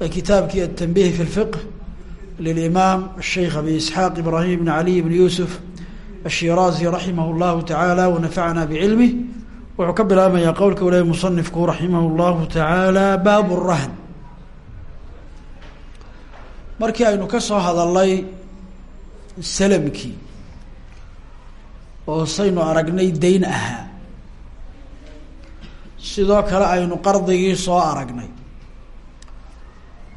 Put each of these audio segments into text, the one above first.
kitaabkii التنبيه في الفقه للإمام الشhيخ أبي إسحاaq إبراهيم بن علي بن يوسف الشhirازي رحimه الله taعالى ونفعna بعلمه wuxuu ka bilaabmayaa qowlka walahi muصنifku raximah الlahu taعaalى bab الrahn markii aynu ka soo hadalnay slmkii oo saynu aragnay dayn ahaa sidoo kale aynu qardigii soo aragnay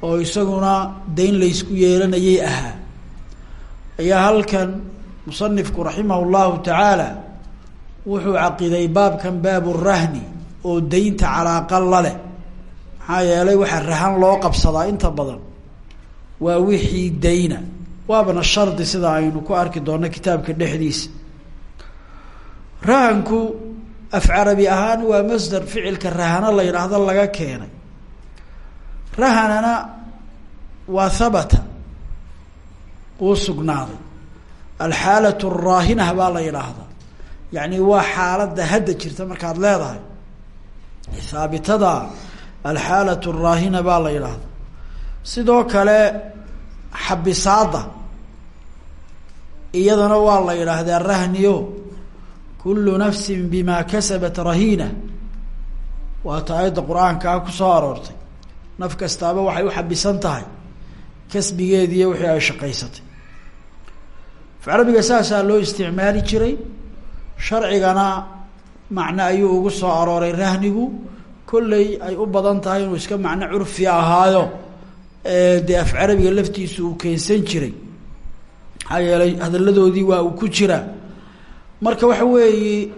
oo isaguna dayn laysku yeelanayay ahaa. Ayaa halkan musanifku raximah llahu tacaala wuxuu caqiday baabkan baabu rahni oo daynta calaaqa la leh. Maxaa yeelay waxaa rahan loo qabsadaa inta badan waa wixii dayna. Waabana shardi sida aynu ku arki doonno kitaabka dhexdiisa rahanku af carabi ahaan waa masdar ficilka rahano la yidhaahdo laga keenay rahanana waa habata uu sugnaaday. Alxaalat raahinah baa la yidhaahdaa yacni waa xaaladda hadda jirta markaad leedahay. Haabitada alxaalat raahina baa la yidhaahdaa sidoo kale xabisaada iyadana waa la yidhaahdaa rahniyo. Kulu nafsi bima kasabat rahiina. Waata aayadda qur'aankaa ku soo aroortay naf kastaaba waxay u xabisan tahay kasbigeediiyo wixii ay shaqaysatay. Afcarabiga saasaa loo isticmaali jiray. Sharcigana macno ayuu ugu soo arooray. Rahnigu kolley ay u badan tahay inuu iska macno curfi ahaayo dee af carabiga laftiisu uu keensan jiray. Maxaa yeelay hadalladoodii waa uu ku jiraa marka waxa weeye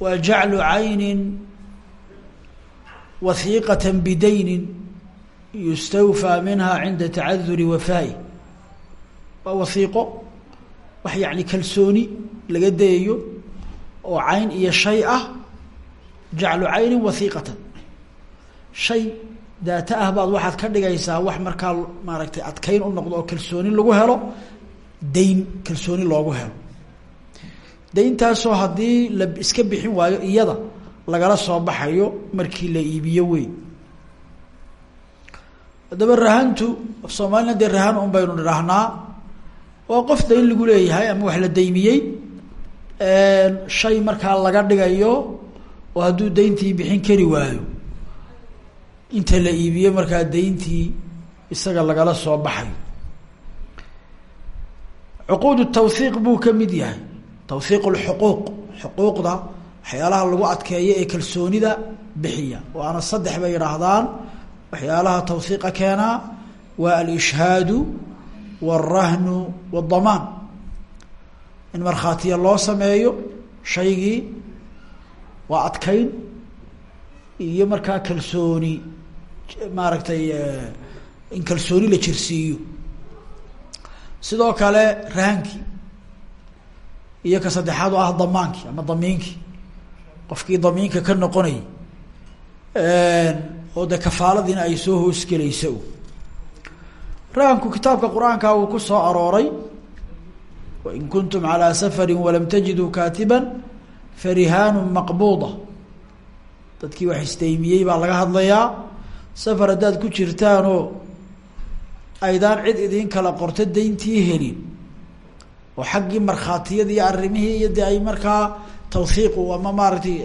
waa jaclu caynin wahiiqata bidaynin yustawfaa minha cinda tacaduri wafaa'i waa wasiiqo wax yacni kalsooni laga dayayo oo cayn iyo shay ah jaclu caynin wahiiqatan shay daata ah baad waxaad ka dhigaysaa wax markaa maaragtay adkayn u noqdo oo kalsooni lagu helo dayn kalsooni loogu helo. Dayntaasoo haddii la iska bixin waayo iyada lagala soo baxayo markii la iibiyo weyn haddaba rahantu af soomaalina dee rahan un baynu nidhaahnaa waa qof dayn lagu leeyahay ama wax la daymiyey. Shay markaa laga dhigayo oo hadduu dayntii bixin kari waayo. Inta la iibiyo markaa dayntii isaga lagala soo baxayo cuquud tawhiiq buu ka mid yahay. Tawhiiq lxuquuq xuquuqda waxyaalaha lagu adkeeyo ee kalsoonida bixiya. Waana saddex bay yidhaahdaan waxyaalaha tawhiiqa keenaa waa alishhaadu wاlrahnu wاdamaan in markhaatiya loo sameeyo shaygii waa adkayn iyo markaa kalsooni maaragtay in kalsooni la jirsiiyo. Sidoo kale rahankii iyo ka saddexaad oo ah damaankii ama damiinkii qofkii damiinka ka noqonayay oo de kafaaladiina ay soo hoosgelaysa rahanku kitaabka qur'aanka uu ku soo arooray wain kuntum calىa safari walam tajiduu kaatiba farihaanu maqbuuda. Dadkii wax isdaymiyey baa laga hadlayaa safar haddaad ku jirtaanoo aydaan cid idiin kala qorto dayntii helin. Oo xaggii markhaatiyada iyo arrimihii iyo de ay markaa tawhiiqu ama maaragtay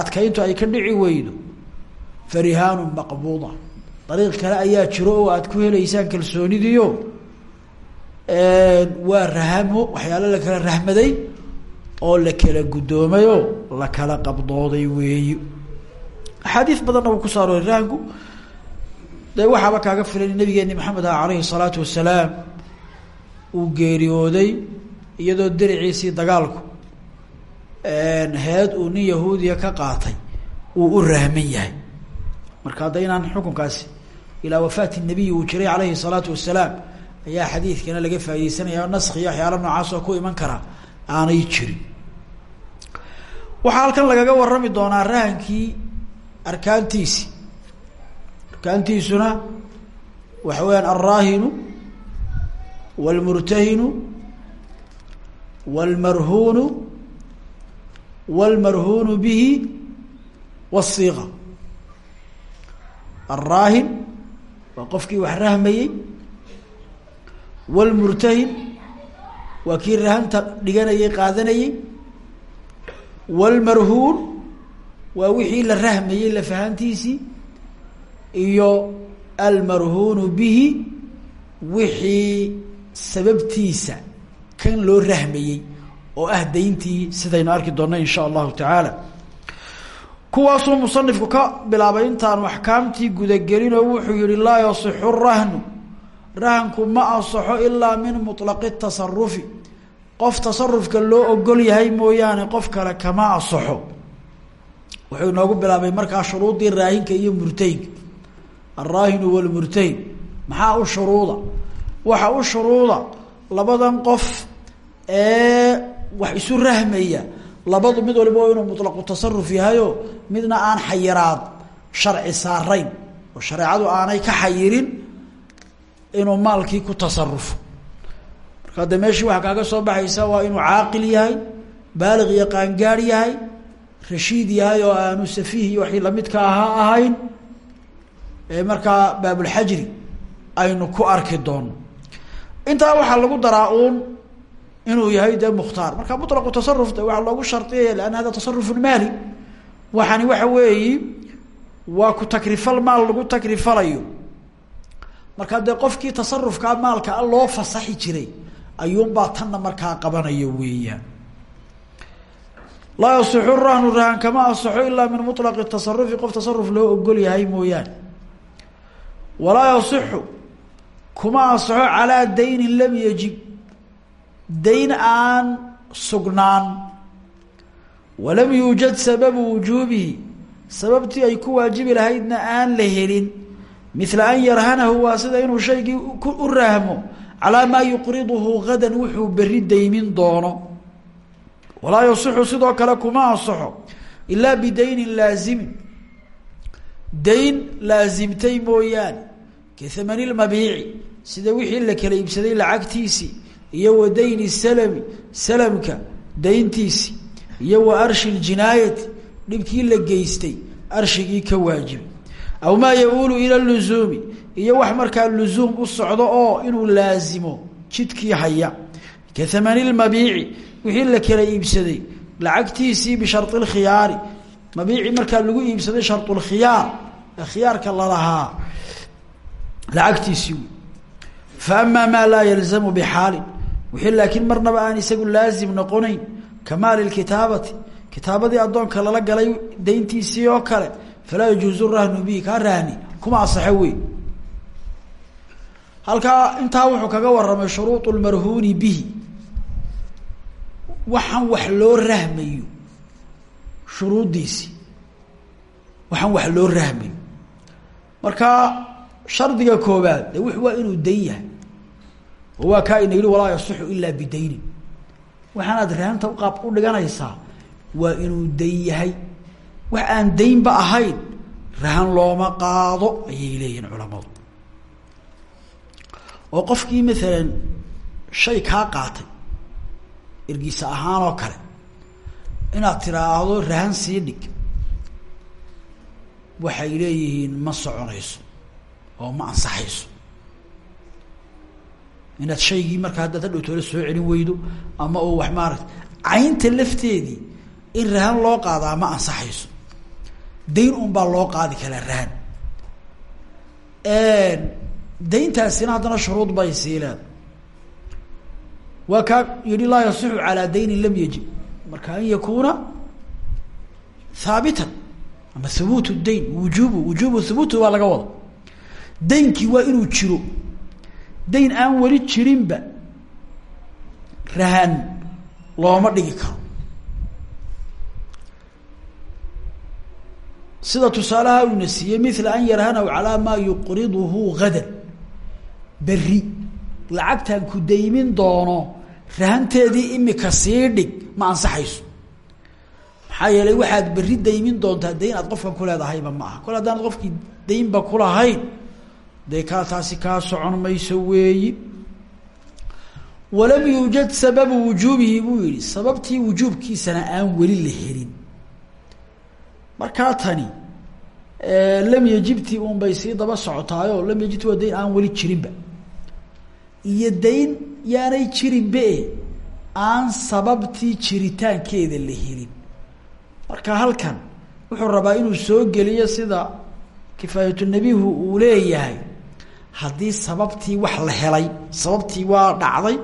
adkayntu ay ka dhici weydo farihaanu maqbuuda. Dariiq kale ayaa jiro oo aad ku heleysaan kalsoonidiio waa rahamo waxyaalo la kala rahmaday oo la kala guddoomayoo la kala qabdooday weeyo axaadiis badanna wuu ku soo arooray rahanku dee waxaaba kaaga filan nabigeeni maxamed ah alayhi salaatu wasalaam uu geeriyooday iyadoo dericiisii dagaalku heed uu nin yahuudiya ka qaatay uu u rahman yahay marka hadda inaan xukunkaasi ilaa wafaati nabiy uu jiray alayhi salaatu wasalaam ayaa xadiidkana laga faa'ideysanaya naskiyo waxyaalo noocaas oo ku iman kara aanay jirin. Waxaa halkan lagaga warami doonaa rahankii arkaantiisi. Arkaantiisuna waxa weyaan alraahinu walmurtahinu walmarhunu walmarhunu bihi wasiiqa alraahin waa qofkii wax rahmayey wاlmurtahin waa kii rahanta dhiganayay qaadanayey wاlmarhuun waa wixii la rahmayey lafahantiisii iyo almarhuunu bihi wixii sababtiisa kan loo rahmayey oo ah dayntii sidaynu arki doonno in sha allahu tacaala kuwaasuu musanifku ka bilaabay intaanu axkaamtii gudagelin oo wuxuu yihi laa yasixu rahnu. Rahanku ma asaxo ilaa min muطlaqi tasarufi qof tasarufka loo ogol yahay mooyaane qof kale kama asaxo wuxuu inoogu bilaabay markaa shuruudii raahinka iyo murtahinka alraahinu walmurtahin maxaa u shuruuda? Waxa u shuruuda labadan qof ee wax isu rahmaya labadu mid waliba inuu muطlaqu tasaruf yahayo midna aan xayiraad sharci saarayn oo shareecadu aanay ka xayirin inuu maalkii ku tasarufo marka de meeshii waxaa kaaga soo baxaysa waa inuu caaqil yahay baaliq iyo qaangaar yahay rashiid yahay oo aanu safiih iyo waxii lamidka ahaa ahayn markaa baabulxajri aynu ku arki doono. Intaa waxaa lagu daraa uun inuu yahay dee mukhtaar. Marka muطlaqu tasaruf de waxaa loogu shardiyaya lanna hada tasarufun maali. Waxani waxa weeyi waa ku takrifal maal lagu takrifalayo. Markaa dee qofkii tasarufkaa maalka a loo fasaxi jiray ayuunbaa tanna markaa qabanaya weeyaan. Laa yasixu rahnu rahan kama asaxo ilaa min muطlaqi tasarufi qof tasaruf loo ogol yahay mooyaane. Walaa yasixu kuma asaxo calaa daynin lam yajib dayn aan sugnaan. Walam yuujad sababu wujuubihi sababtii ay ku waajibi lahaydna aan la helin. Mila an yarhanahu waa sida inuu shaygii u rahmo calaa maa yuqriduhu gadan wuxuu beri daymin doono. Walaa yasixu sidoo kale kuma asaxo ilaa bidaynin laazimin dayn laasimtay mooyaane kahamani lmabiici sida wixii la kala iibsaday lacagtiisii iyo wa dayni salami salamka dayntiisi iyo wa arshi ljinaayati dhibkii la geystay arshigii ka waajibi aw maa ya-uulu ila luzuumi iyo wax markaa luzuum u socdo oo inuu laazimo jidkii haya. Ka hamani lmabiici wixii la kala iibsaday lacagtiisii bishari lkhiyaari mabiici markaa lagu iibsaday sharulkhiyaar ee khiyaarka lalahaa lacagtiisii. Fa amaa maa laa yalzamu wixii laakiin marnaba aan isagu laazim noqonayn ka maali kitaabati kitaabadii addoonka lala galay dayntiisii oo kale falaa yajuuzu rahnu bihi kaa rahni kuma asaxo wey halkaa intaa wuxuu kaga waramay shuruud lmarhuuni bihi. Waxaan wax loo rahmayo shuruuddiisi. Waxaan wax loo rahmayo marka shardiga koobaad de w waa inuu dayn yahay oo waa kaa ina yihi walaa yasixu ilaa bidaynin. Waxaanaad rahanta uqaab u dhiganaysaa waa inuu dayn yahay. Wax aan daynba ahayn rahan looma qaado ayay leeyihiin culamadu. Oo qofkii maalan shay kaa qaatay ergisa ahaan oo kale inaad tiraahdo rahan sii dhig waxay leeyihiin ma soconayso oo ma ansaxayso inaad shaygii markaa haddaad hadhowtoola soo celin weydo ama uu wax maarata caynta lafteedii in rahan loo qaadaa ma ansaxayso. Dayn un baa loo qaadi karaa rahan. Dayntaasina haddana shuruud bay sii leeda waa kaa yihi laa yasixu calaa daynin lam yajib marka an yakuuna haabitan ama hubuut dayn wujubu wujubu hubuutu baa laga wada. Daynkii waa inuu jiro dayn aan weli jirinba rahan looma dhigi karo. Sida tusaalaha uuna siiyey mila an yarhanahu calaa maa yuqriduhu gadan beri lacagtaan ku daymin doono rahanteedii imika sii dhig ma ansaxayso. Maxaa yeelay waxaad berri daymin doontaa dayn aad qofkan ku leedahayba ma aha. Kol haddaanad qofkii daynba kulahayn dee kaa taasi kaa socon mayso weeyi. Walam yuujad sababu wujuubihi buu yihi sababtii wujuubkiisana aan weli la helin. Markaa tani lam yajibti un bay sii daba socotaayo lam yajibti waa dayn aan weli jirinba. Iyo dayn yaanay jirinbe aan sababtii jiritaankeeda la helin. Marka halkan wuxuu rabaa inuu soo geliyo sida kifaayatunabihu uu leeyahay haddii sababtii wax la helay sababtii waa dhacday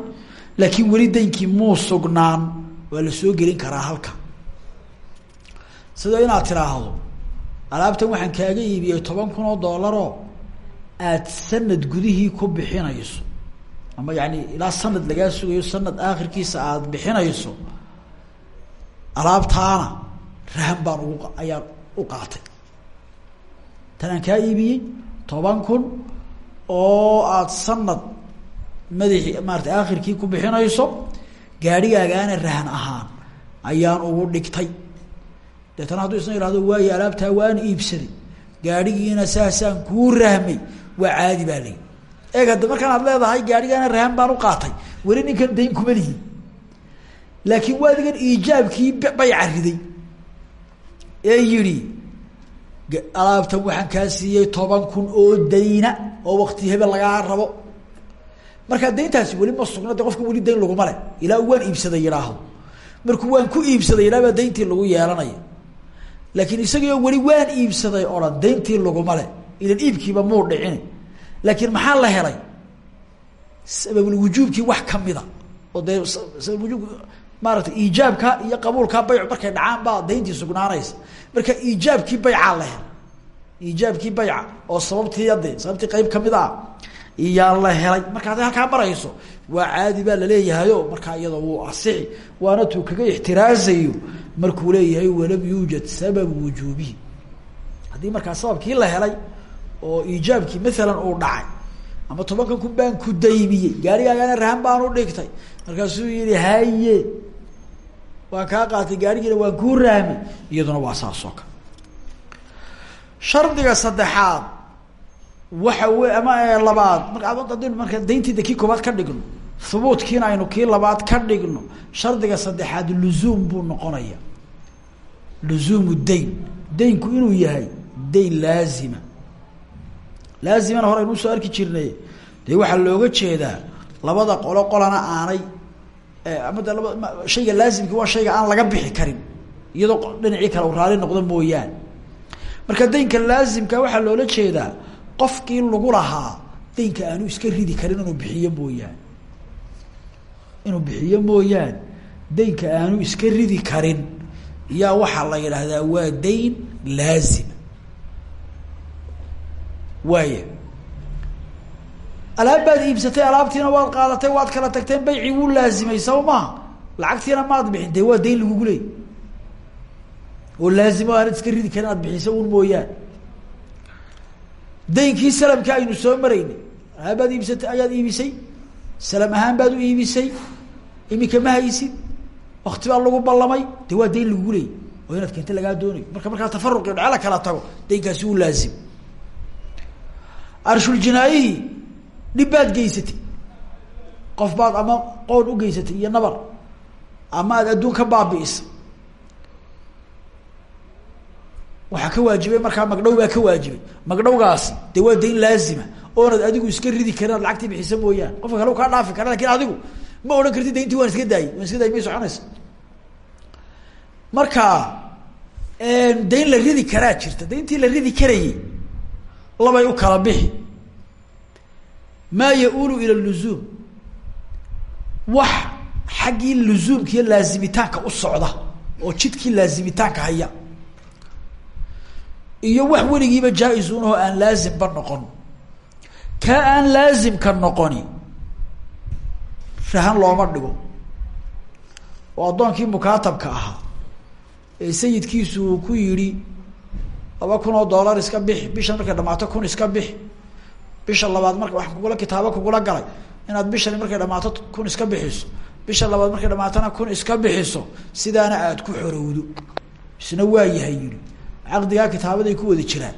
laakiin weli daynkii muu sugnaan waa la soo gelin karaa halka. Sida inaad tiraahdo alaabtan waxaan kaaga iibiyey toban kun oo doolaroo aada sanad gudihii ku bixinayso ama yani ilaa sanad lagaa sugayo sanad aakhirkiisa aada bixinayso alaabtaana rahan baan ugu ayaan u qaatay. Tanaan kaa iibiyey toban kun oo aada sanad madaxi maarata aakhirkii ku bixinayso gaadhigaagaana rahan ahaan ayaan ugu dhigtay. Deetana hadduu isna ihahdo waayo alaabtaa waan iibsaday. Gaadhigiina saasaan kuu rahmay waa caadi baa layi eeg hadda markaan aad leedahay gaadhigaana rahan baan u qaatay. Weli ninkan dayn kuma lihi. Laakiin waadigan iijaabkii bayca riday ee yihi alaabtan waxaan kaa siiyey toban kun oo dayna oo wakti hebel lagaa rabo. Markaa dayntaasi weli ma sugna de qofka weli dayn laguma leh. Ilaa waan iibsaday yidhaahdo markuu waan ku iibsaday yidhah baa dayntii lagu yeelanaya. Laakiin isagio weli waan iibsaday oo dhan dayntii laguma leh. Ilan iibkiiba muu dhicini laakiin maxaa la helay? Sababulwujuubkii wax kamida oo dee sababwujuub maarata iijaabka iyo qabuulkaa baycu markay dhacaan baa dayntii sugnaanaysa. Marka iijaabkii baycaa la helay. Iijaabkii bayca oo sababtii ade sababtii qeyb ka mid ah iyaa la helay. Marka hadday halkaa marayso waa caadi baa laleeyahayo markaa iyadoo wuu asixi waana tuu kaga ixtiraasayo. Markuu leeyahay walam yuujad sababu wujuubihi. Haddii markaa sababkii la helay oo iijaabkii maalan uu dhacay ama tobankan kun baan ku daymiyey gaarigaagana rahan baan u dhigtay. Markaasuu yihi haye waan kaa qaatay gaarigiina waan kuu rahmay iyaduna waa saas oo kale. Shardiga saddexaad waxa wey ama labaad marka ad marka dayntiida kii koobaad ka dhigno hubuudkiina aynu kii labaad ka dhigno shardiga saddexaad luzuum buu noqonaya. Luzuumu dayn daynku inuu yahay dayn laazima. Laazimana hore aynu u soo arki jirnay. Dee waxaa looga jeedaa labada qolo qolana aanay ama de laba shayga laazimki waa shayga aan laga bixi karin. Iyadoo dhinacii kale u raali noqdo mooyaane. Marka daynka laazimka waxaa loola jeedaa qofkii lagu lahaa daynka aanu iska ridi karin inuu bixiyo mooyaane. Inuu bixiyo mooyaane daynka aanu iska ridi karin. Yaa waxaa la yidhaahdaa waa dayn laazima waaya alaab baad iibsatay alaabtiina waad qaadatay waad kala tagteen baycii wuu laazimay saw maha lacagtiina maad bixin dee waa dayn lagugu leey oo laazimo aanad iska ridi karin aad bixiso un mooyaane daynkii salamka aynu soo maraynay. Alaabaad iibsatay ayaad iibisay. Salam ahaan baad u iibisay. Imika ma haysid wakti baa lagu ballamay. Dee waa dayn lagugu leey oo inaad keenta lagaa doonayo marka markaa tafaruqi dhace la kala tago. Daynkaasi wuu laazim. Arshuljinaayihi dhib baad geysatay. Qof baad ama qoon geysatay iyo nabar. Ama aad adduun ka baabi'isa. Waxaa ka waajibay markaa magdhow baa ka waajibay. Magdhowgaasi dee waa dayn laazima. Oonad adigu iska ridi karin ad lacagtii bixisa mooyaane. Qofka kale u kaa dhaafi kara laakiin adigu ma odhan kartid dayntii waan iska daayey waan iska daayy may soconaysa. Marka dayn la ridi karaa jirta. Dayntii la ridi karayey labay u kala bixi maa ya-uulu ila luzuum wax xaggii luzuumka iyo laazimitaanka u socda oo jidkii laazimitaanka haya. Iyo wax weligiiba jaa-isun oo aan laazimba noqon. Kaa aan laazimka noqoni rahan looma dhigo. Oo addoonkii mukaatabka ahaa ee sayidkiisu uu ku yidhi laba kun oo dollar iska bixi bishan markay dhamaato kun iska bixi bisha labaad marka wax kugula kitaabo kugula galay inaad bishani markay dhamaato kun iska bixiso. Bisha labaad markay dhamaatona kun iska bixiso. Sidaana aad ku xorowdo. Isna waa yahay yiri caqdigaa kitaabaday ku wada jiraan.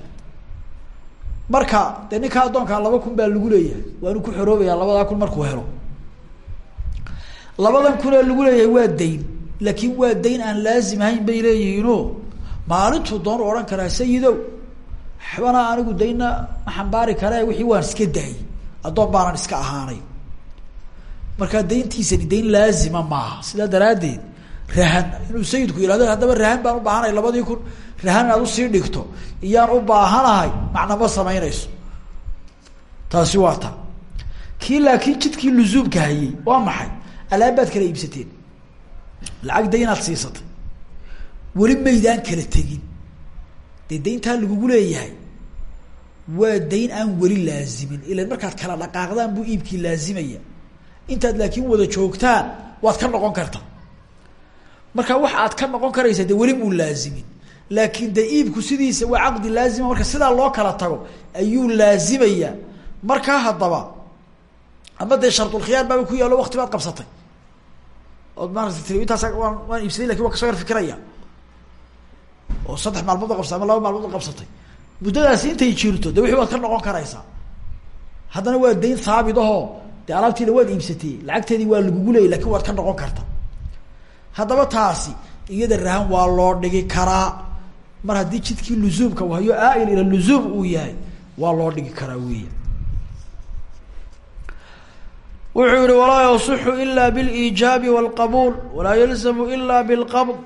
Marka dee ninkaa addoonkaa laba kun baa lagu leeyahay waanu ku xoroobayaa labadaa kun markuu helo. Labadan kunee lagu leeyahay waa dayn laakiin waa dayn aan laazim ahayn bay leeyihiino maalintuu doon odhan karaa sayidow waxbana anigu daynna ma xambaari kare wixii waan iska daayay addoon baanan iska ahaanay. Markaa dayntiisani dayn laazima maaha. Sidaa daraaddeed rahan inuu sayidku yihahdo haddaba rahan baan u baahanahay labadii kun. Rahan inaad u sii dhigto iyaan u baahanahay macnama samaynayso. Taasi waa ta. Kii laakiin jidkii luzuumka hayay waa maxay? Alaabaad kala iibsateen. Lacag daynaad siisatay. Weli maydaan kala tegin dee dayntaa leeyahay. Waa dayn aan weli laazimin. Ilan markaad kala dhaqaaqdaan buu iibkii laazimaya. Intaad laakiin wada joogtaan waad ka noqon karta. Marka wax aad ka noqon karaysa de weli muu laazimin. Laakiin de iibku sidiisa waa caqdi laazima. Marka sidaa loo kala tago ayuu laazimaya. Markaa haddaba ama dee sharulkhiyaar baaba ku yaalo wakti baad qabsatay. Ood maarata tii intaas waan waan iibsaday laakiin waan ka soo yar oo saddex maalmood qabsatay ama laba maalmood qabsatay. Muddadaasi intay jirto de wixii waad ka noqon karaysaa haddana waa dayn haabit ahoo dee alaabtiina waad iibsatay lacagteedii waa lagugu leeyay laakiin waad ka noqon karta. Haddaba taasi iyada rahan waa loo dhigi karaa. Mar haddii jidkii luzuumka hayo aail ila luzuum uu yahay waa loo dhigi karaa weya wuxuu yihi walaa yasixu ila biliijaabi walqabuul walaa yalzamu ila bilqabd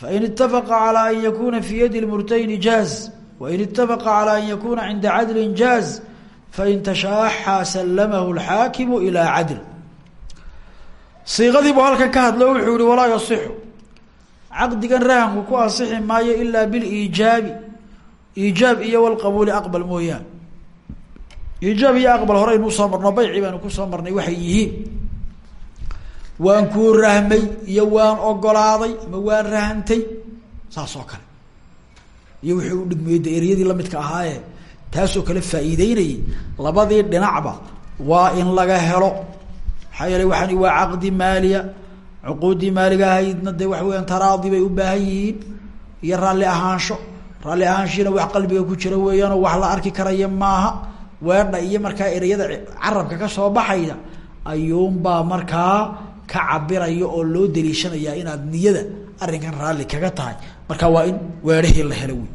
fain itafaqa calى an yakuna fi yadi lmurtayni jaaz wain itafaqa calى an yakuna cinda cadlin jaaz fain tashaaxa salamahu lxaakimu ilaa cadl siiqadiibuu halkan ka hadlo wuxuu yihi walaa yasixu caqdigan rahanku ku asixi maayo ilaa biliijaabi iijaab iyo walqabuuli aqbal mooyaan iijaab iyo aqbal horeynu u soo marno bayci baanu ku soo marnay waxay yihiin waan kuu rahmay iyo waan ogolaaday ama waan rahantay saas kale. Iyo wixii u dhigmiyey de ereyadii lamidka ahaaye taasoo kale faa'iideynayay labadii dhinacba waa in laga helo. Maxaa yeeley waa caqdi maaliya cuquuddii maaliga ahaydna dee waxa weyaan taraadi bay u baahan yihiin iyo raalli ahaansho. Raalli ahaanshiina wax qalbiga ku jira weeyaanoo wax la arki karaya maaha. Weedha iyo markaa ereyada carabka ka soo baxaya ayuunbaa markaa ka cabiraya oo loo daliishanayaa inaad niyada arrinkan raalli kaga tahay. Marka waa in weedhahii la helo wey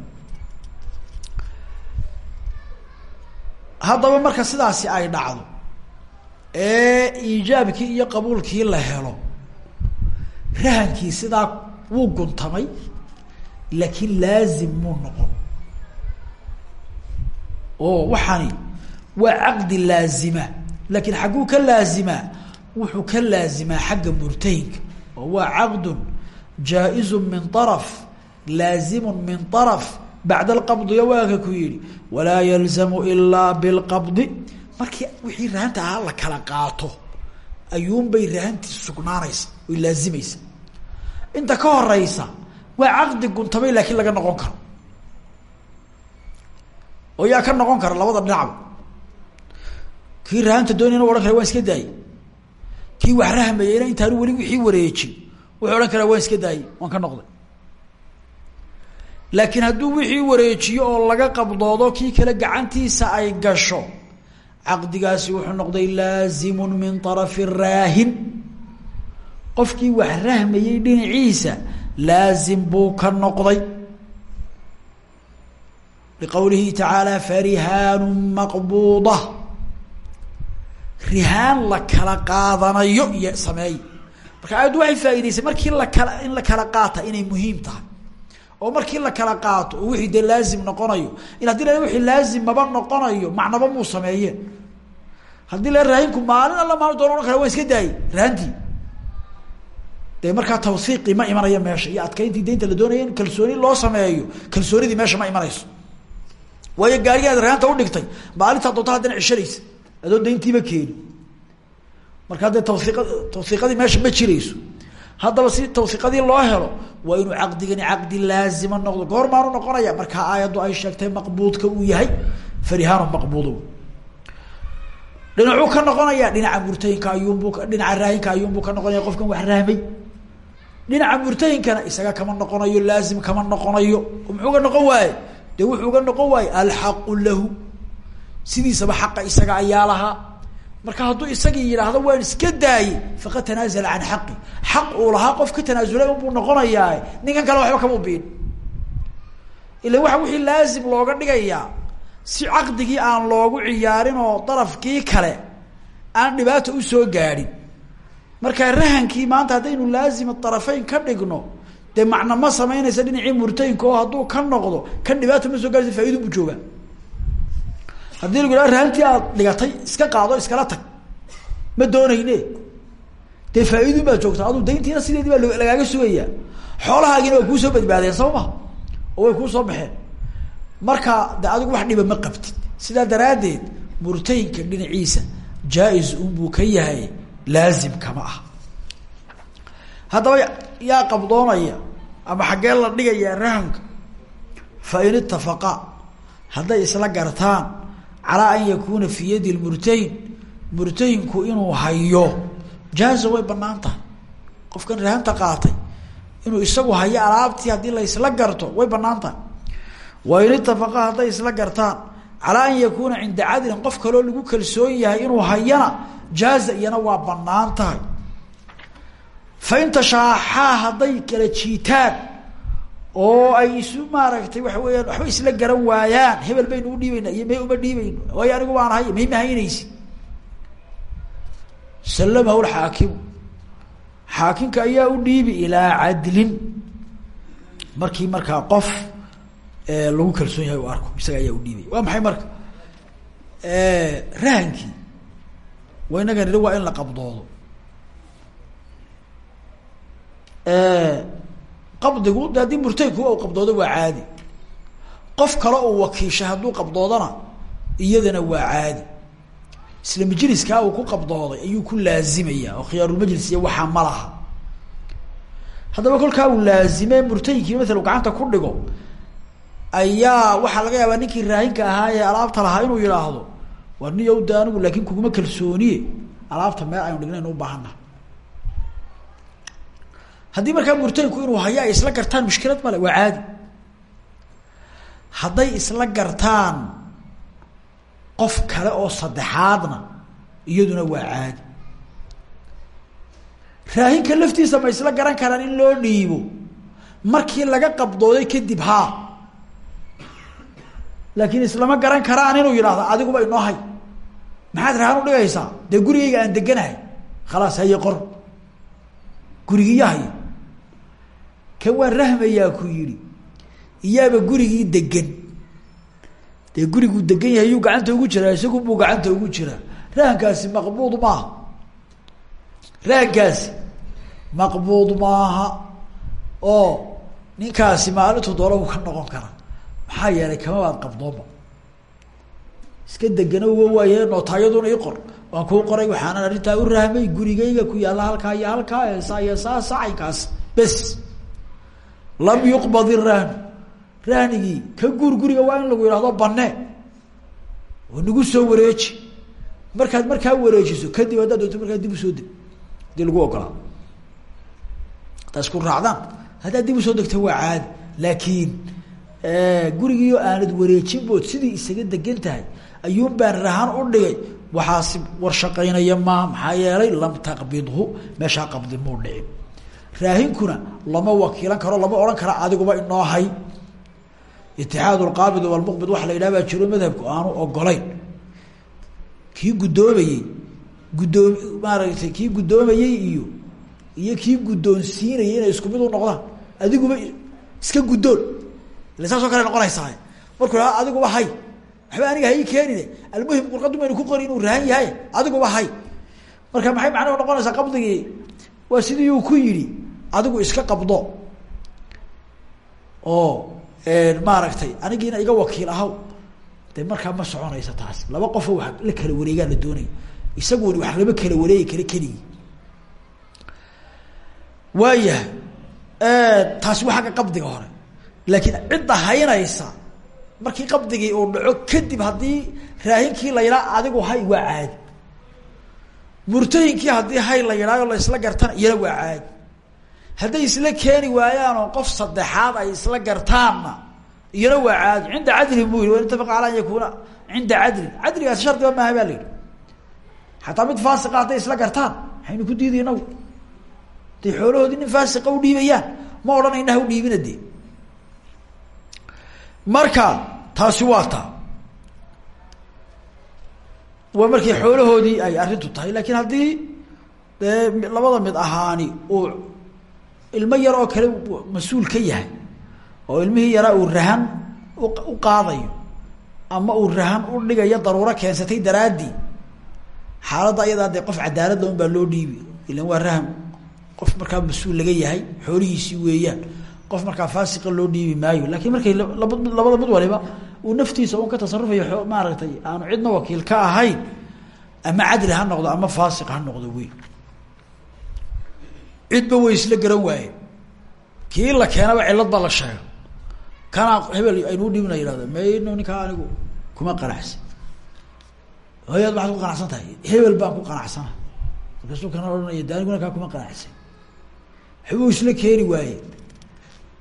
haddaba marka sidaasi ay dhacdo ee iijaabkii iyo qabuulkii la helo rahankii sidaa wuu guntamay laakiin laazim muu noqon. Oo waxaani waa caqdi laazima laakiin xagguu ka laazimaa wuxuu ka laazimaa xagga murtahinka oo waa caqdun jaa-izu min طaraf laazimu min طaraf bacda alqabdiga waaka ku yihi walaa yalzamu ilaa bilqabdi markii wixii rahanta ahaa la kala qaato ayuunbay rahantii sugnaanaysa oy laazimaysa inta ka horeysa waa caqdi guntamay laakiin laga noqon karo. Oo yaa ka noqon kara labada dhinacba kii rahanta doonay inu ohan kara waan iska daayey kii wax rahmayeyna intaanu weli wixii wareejin wuxuu odhan karaa waan iska daayey waan ka noqday. Laakiin hadduu wixii wareejiyo oo laga qabdoodo kii kale gacantiisa ay gasho caqdigaasi wuxuu noqday laazimun min طarafi raahin. Qofkii wax rahmayey dhinaciisa laazim buu ka noqday. Liqowlihi tacaala farihaanu maqbuuda rihaan la kala qaadanayo iyo sameey marka aayaddu waxay faa'idaysay markii la kala in la kala qaata inay muhiim tahay. Oo markii la kala qaato oo wixii dee laazim noqonayo. In haddii la wixii laazim maba noqonayo macnaba muu sameeyeen. Haddii la raahinku maalin alla maalin doona ohan kara waan iska daayey rahantii. Dee markaa tawsiiqii ma imanayo meesha iyo adkayntii daynta la doonaya kalsooni loo sameeyo kalsoonidii meesha ma imanayso. Waayo gaarigaad rahanta udhigtay maalintaa doonta haddana cishanaysa adoo dayntiiba keeni. Markaa dee tawsiiqa tawsiiqadii meesha ma jirayso. Haddaba si tawsiiqadii loo helo waa inuu caqdigani caqdi laazima noqdo. Goormaanu noqonaya markaa aayaddu ay sheegtay maqbuudka uu yahay farihaanu maqbuudo dhinacuu ka noqonaya dhinaca murtayinka ayuunbu dhinaca raahinka ayuunbuu ka noqonaya qofkan wax rahmay dhinaca murtahinkana isaga kama noqonayo laazim kama noqonayo. Muxuu ga noqon waaye? De wuxuu ga noqon waaye alxaqu lahu sidiisaba xaqa isaga ayaa lahaa. Marka hadduu isagii yidhaahdo waan iska daaye faqad tanaazala can xaqi. Xaq uu lahaa qof ka tanaasulay unbuu noqonayaa. Ninkan kale waxba kama biin ila waxa wixii laazim looga dhigayaa si caqdigii aan loogu ciyaarin oo darafkii kale aan dhibaata u soo gaadhin. Markaa rahankii maanta haddaynu laazim arafeyn ka dhigno dee macna ma samaynaysa dhinacii murtayinka oo hadduu ka noqdo kan dhibaata ma soo gaaraysa faaidun bu joogaa haddii lagu yidhaha rahantii aad dhigatay iska qaado iskala tag. Ma doonayne? Dee faa-idun baad joogtaa aduu dayntiina sideedii baa lagaaga sugayaa. Xoolahaagiina waa kuusoo badbaadeen soo ma oo way kuusoo baxeen. Marka de adigu wax dhiba ma qabtid. Sidaa daraaddeed murtayinka dhinaciisa jaa-is unbuu ka yahay laazim kama ah haddaba yaa qabdoonaya ama xaggee la dhigayaa rahanka fa in itafaqa hadday isla gartaan calaa an yakuuna fii yadi lmurtahin murtahinku inuu hayo. Jaaza way bannaan tahay. Qofkan rahanta qaatay inuu isagu hayo alaabtii haddii la isla garto way bannaan tahay. Wa in itafaqa hadday isla gartaan calaa an yakuuna cinda cadlin qof kaloo lagu kalsoon yahay inuu hayana jaaza iyana waa bannaan tahay. Fain tashaaxaa hadday kala jiitaan oo ay isu maaragtay waxa weeyaan waxba isla garan waayaan. Hebel baynu u dhiibayna iyo may uma dhiibayno waayo anigu waan hay may mahaynaysi sallamahu lxaakimu xaakimka ayaa u dhiibi ilaa cadlin. Markii markaa qof lagu kalsoon yahay u arko isaga ayaa u dhiibay. Waa maxay marka? Rahankii waa inaga nidhi waa in la qabdoodo qabdigu de haddii murtayku u qabdoodo waa caadi. Qof kale uu wakiishay hadduu qabdoodana iyadana waa caadi. Isla majliskaa uu ku qabdooday ayuu ku laazimaya oo khiyaarulmajlis iyo waxaa ma laha. Haddaba kolkaa uu laazime murtayinkii maala gacanta ku dhigo ayaa waxaa laga yaabaa ninkii raahinka ahaa ee alaabta lahaa inuu yidhaahdo war niyow de anigu laakin kuguma kalsooniye alaabta meel aynu dhignaynu ubaahana haddii markaa murtayinku inuu hayo ay isla gartaan mushkilad male waa caadi. Hadday isla gartaan qof kale oo saddexaadna iyaduna waa caadi. Raahinka laftiisa ma isla garan karaan in loo dhiibo. Markii laga qabdooday kadib haa laakiin islama garan karaan inuu yidhahdo adiguba inoo hay. Maxaad rahan udhigaysaa dee gurigayga aan deganahay? Khalaas haye qor. Gurigiiya hay kan waan rahmayaa ku yidhi. Iyaaba gurigii degan dee guriguu degan yahay yuu gacanta ugu jiraa isagu buu gacanta ugu jiraa. Rahankaasi maqbuud maaha. Rahankaasi maqbuud maaha oo ninkaasi maalintu doona u ka noqon kara. Maxaa yeelay kama baad qabdoonba iska degano wa waaye nootaayaduna i qor. Waan kuu qoray waxaanan arrintaa u rahmay gurigayga ku yaalla halkaa iyo halkaa eesaa iyo saa sacaynkaas bes lam yuqbad irahnu rahnigii ka guur guriga waa in lagu yidhahdo banee oo nagu soo wareeji. Markaad markaa wareejiso kadib haddaad doonto markaa dib u soo deg. Hadii lagu ogolaa haddaa isku raacdaan haddaad dib u soo degto waa caadi laakiin gurigiio aanad wareejin bood sidii isaga degan tahay ayuun baan rahan u dhigay. Waxaasi war shaqaynaya maaha maxaa yeelay lam taqbidhu meeshaa qabdi muu dhicin raahinkuna lama wakiilan karo lama odhan kara adiguba inoo hay. Itixaad lqaabid walmuqbid waxa la yidhaha baa jiro madhabku aanu ogolayn kii guddoomayey guddoom maaragtay kii guddoomayey iyo iyo kii guddoonsiinayay inay isku mid u noqdaan adiguba iska guddoon. Ila saasoo kale noqonaysaa markuu ha adiguba hay. Waxba aniga hay keenine. Almuhim warqaddu maynu ku qori inuu rahan yahay. Adiguba hay. Marka maxay macnuhu noqonaysaa qabdigii? Waa sidii uu ku yidhi adigu iska qabdo. Oo maaragtay anigiina iga wakiil ahaw de markaa ma soconaysa taas. Laba qofoo wax la kala wareegaa la doonaya isaguna wax lama kala wareegi kara keligii. Waayahay taasi waa agga qabdiga hore. Laakiin cidda haynaysa markii qabdigii uu dhaco kadib haddii raahinkii la yidhaha adigu hay waa caadi. Murtooyinkii haddii hay la yidhaayo la isla gartana iyana waa caadi hadday isla keeni waayaan oo qof saddexaad ay isla gartaanna iyana waa caadi. Cinda cadlin bu yihi waintafaqa ala an yakuuna cinda cadlin. Cadligaasi shardiba maaha baa la yidhi. Xataa mid faasiqa hadday isla gartaan maxaynu ku diiday inagu. Haday xoolahoodii nin faasiqa udhiibayaan ma odhanayna ha udhiibina dee. Marka taasi waa taa waa markii xoolahoodii ay arrintu tahay laakiin haddii labada mid ahaani uu ilmo yar oo kale mas'uul ka yahay oo ilmihii yaraa uu rahan u qaadayo ama uu rahan u dhigayo daruuro keensatay daraaddii xaaladda ayadaa dee qof cadaaladda un baa loo dhiibi. Ilan waa rahan. Qof markaa mas'uul laga yahay xoolihiisii weeyaan. Qof markaa faasiqa loo dhiibi maayo. Laakiin markay laba labada mid waliba uu naftiisa un ka tasarufayo maaragtay aanu cidna wakiil ka ahayn ama cadli ha noqdo ama faasiq ha noqdo wey cidba way isla garan waaye kii la keenaba cilad baa la sheega kanaa hebel aynuu dhibina yihahdo mayno ninkaa anigu kuma qanacsan hoyaad maxaad ku qanacsan tahay hebel baan ku qanacsana markaasuu kana ohanaya de aniguna kaa kuma qanacsan waxbuu isla keeni waaye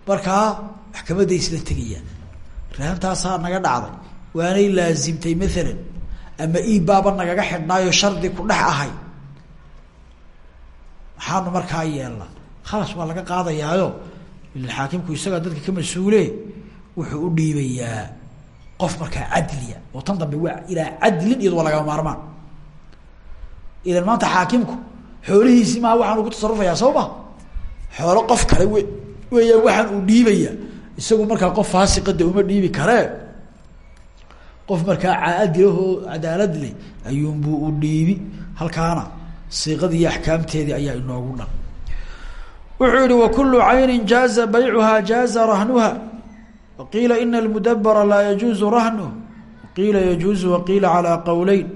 markaa maxkamadday isla tegayaan. Rahantaasaa naga dhacday. Waanay laazimtay maalan ama iibaaba nagaga xidhnaayo shardi ku dhex ahay maxaanu markaa yeelnaa. Khalas waa laga qaadayaayo. Xaakimku isagaa dadka ka mas'uule wuxuu u dhiibayaa qof markaa cadliya. Oo tan dambe waa ilaa cadlin iyado waa lagama maarmaan. Ilan maanta xaakimku xoolihiisii maha waxaan ugu tasarufayaa soo xoolo qof kale w weeyaan waxaan uu dhiibaya isagu markaa qof faasiqa de uma dhiibi karee qof markaa caadilahoo cadaalad leh ayuunbuu u dhiibi. Halkaana siiqadii iyo axkaamteedii ayaa inoogu dhan wuxuu yihi wakulu cayni jaaza baycuha jaaza rahnuha waqiila ina almudabara laa yajuuzu rahnuh waqiila yajuuzu waqiila calaa qowleyn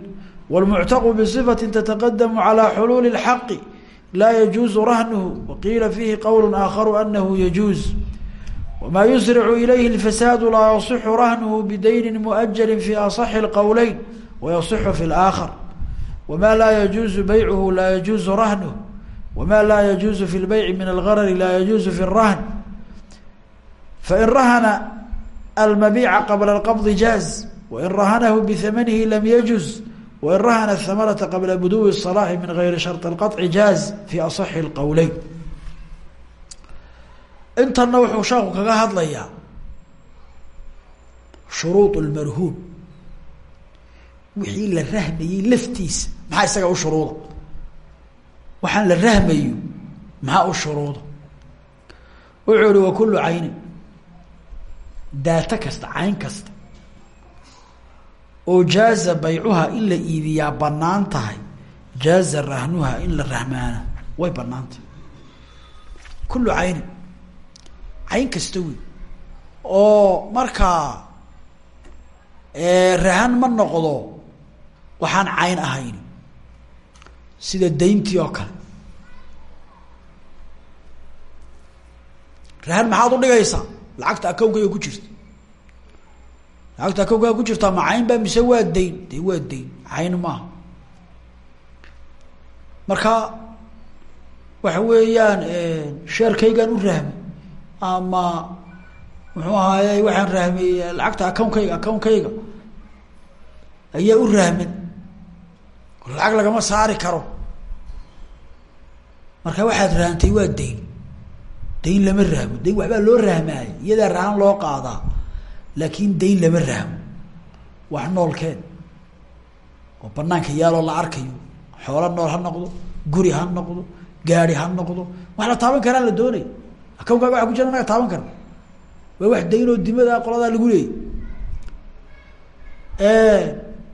wاlmuctaqu bصifati tataqadamu calى xuluuli اlxaqi laa yajuuzu rahnuhu waqiila fiihi qowl aakharu anahu yajuuz wma yusricu ilayhi اlfasaadu laa yasixu rahnuhu bidayni muajali fi aصxi اlqowleyn wayasixu fi اlآakhar wma laa yajuuzu baycuhu laa yajuuzu rahnuh wma laa yajuuzu fi lbeyci min algarari laa yajuuzu fi rahn fain rahana almabiica qabla alqabdi jaaz wain rahanahu bihamanihi lam yajuz wain rahana hamarata qabla buduwi salaaxi min gayri shart alqaطci jaaz fi asaxi lqowleyn intanna wuxuu sheeku kaga hadlayaa shuruud lmarhuub wixii la rahmayey laftiisa. Maxaa isaga u shuruuda waxaan la rahmayo maxaa u shuruuda wuxuu ihi wa kullu caynin. Daato kasta cayn kasta. Oo jaaza baycuha in la iibiyaa bannaan tahay. Jaaza rahnuha in la rahmaana. Way bannaan tahay. Kullu caynin. Cayn kasta wey oo markaa rahan ma noqdo waxaan cayn ahayn sida dayntii oo kale. Rahan maxaad u dhigaysaa? Lacagta akownkayga ku jirta. Lacagta akownkayga ku jirtaa ma cayn baa mise waa dayn? Dee waa dayn? Cayn maaha marka waxa weeyaan sheerkaygaan u rahmay ama muxuu ahaaye waxaan rahmay lacagta akownkayga akownkayga ayaa u rahman lacag lagama saari karo. Marka waxaad rahantay waa dayn dayn lama rahmo dayn waxbaa loo rahmaayo iyadaa rahan loo qaadaa laakiin dayn lama rahmo wax noolkeen. Oo banaanka yaaloo la arkayo. Xoolo nool ha noqdo guri ha noqdo gaari ha noqdo. Wax la taaban karaa la doonay. Akawnkaaga waa ku jira naga taaban kara waa wax daynoo dimada qoladaa lagu leeyay.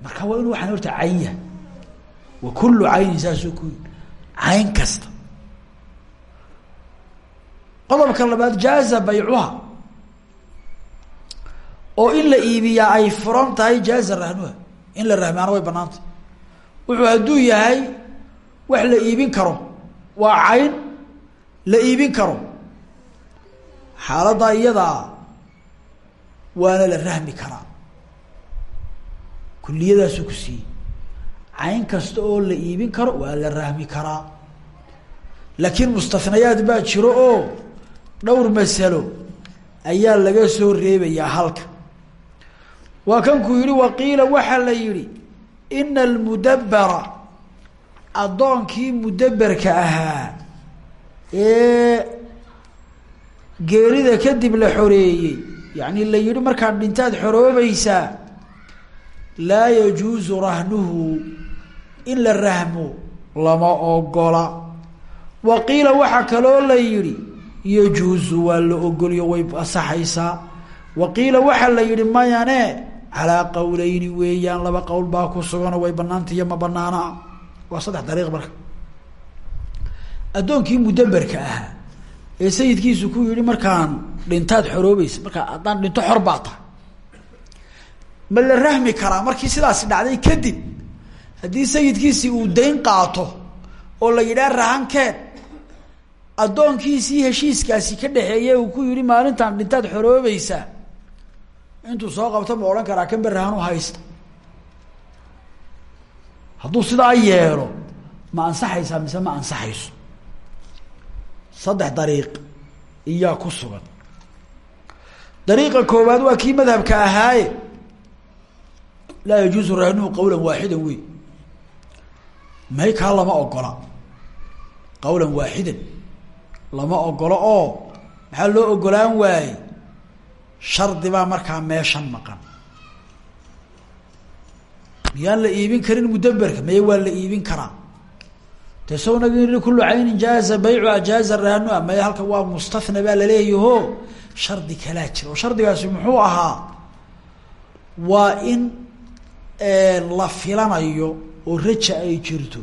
Marka waa inu waxaan horta cayn yahay wa kullu caynin saasoo ku cayn kasta. Qodobka labaad jaaza baycuha. Oo in la iibiyaa ay furan tahay jaaza rahnuha. In la rahmaano way banaantay wuxuu hadduu yahay wax la iibin karo. Waa cayn la iibin karo. Xaaladdaa iyadaa waana la rahmi karaa. Kuliyadaasuu ku siiyey cayn kasta oo la iibin karo waa la rahmi karaa. Laakiin mustahnayaad baa jiro oo dhowr masalo ayaa laga soo reebayaa halka. Waa kankuu yihi waqiila waxaa la yihi ina almudabbara addoonkii mudaberka ahaa ee geerida kadib la xoreeyey yacni la yihi markaad dhintaad xoroobaysaa laa yajuusu rahnuhu in la rahmo lama ogola. Wa qiila waxaa kaloo la yihi yajuusu waa la ogolyo way asaxaysaa. Wa qiila waxaa la yihi mayane calaa qowleyni weeyaan laba qowl baa ku suganoo way banaanta iyo ma banaana waa saddex dariiq marka. Addoonkii mudaberka ahaa ee sayidkiisu ku yihi markaan dhintaad xoroobaysa markaa haddaan dhinto xor baa ma la rahmi karaa markii sidaasi dhacday kadib haddii sayidkiisii uu dayn qaato oo la yidhaha rahankeen addoonkiisii heshiiskaasi ka dhexeeye uu ku yihi maalintaan dhintaad xoroobaysaa. Intuu soo qabto ma odhan karaa kan berahanu haysta. Hadduu sidaa yeelo ma ansaxaysaa mise ma ansaxayso? Saddex dariiq iyaa ku sugan. Dariiqa koowaad waa kii madhabka ahaaye laa yajuusu rahnuhu qawlan waaxidan wey may kaa lama ogola. Qawlan waaxidan lama ogolo oo maxaa loo ogolaan waaye shardi baa markaa meeshan maqan. Miyaan la iibin karin mudaberka maye waa la iibin karaa. De sawnagi kulu caynin jaaza baycu ajaaza rahanua maye halka waa mustahna baa laleeyaho shardi kalaa jira. Oo shardigaasi muxuu ahaa waa in la filanayo oo raja ay jirto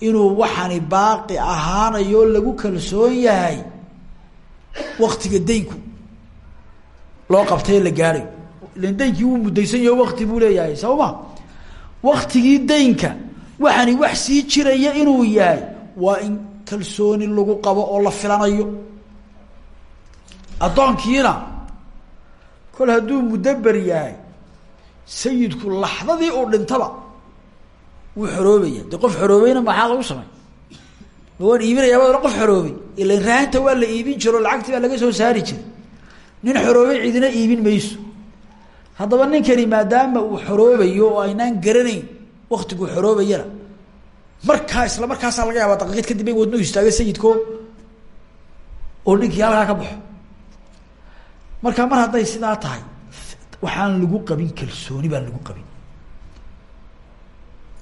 inuu waxani baaqi ahaanayo lagu kalsoon yahay waktiga daynku loo qabtay la gaadhayo ilan daynkii wuu mudaysan yaho wakti buu leeyahay sawma waktigii daynka waxani wax sii jiraya inuu yahay waa in kalsooni lagu qabo oo la filanayo. Addoonkiina kol hadduu mudaber yahay sayidku laxdadii uu dhintaba wuu xoroobaya. De qof xoroobayna maxaa lagu samay? Ma waan iibinayaaba qof xoroobay ila raanta waa la iibin jiro lacagtii baa laga soo saari jiray. Nin xoroobay cidina iibin mayso. Haddaba ninkani maadaama uu xoroobayo oo aynaan garanayn waktigu xoroobayana markaa isla markaasaa laga yaaba daqiiqad kadib in wadnu istaaga sayidko oo ninkii halkaa ka baxo. Marka mar hadday sidaa tahay waxaan lagu qabin kalsooni baan lagu qabin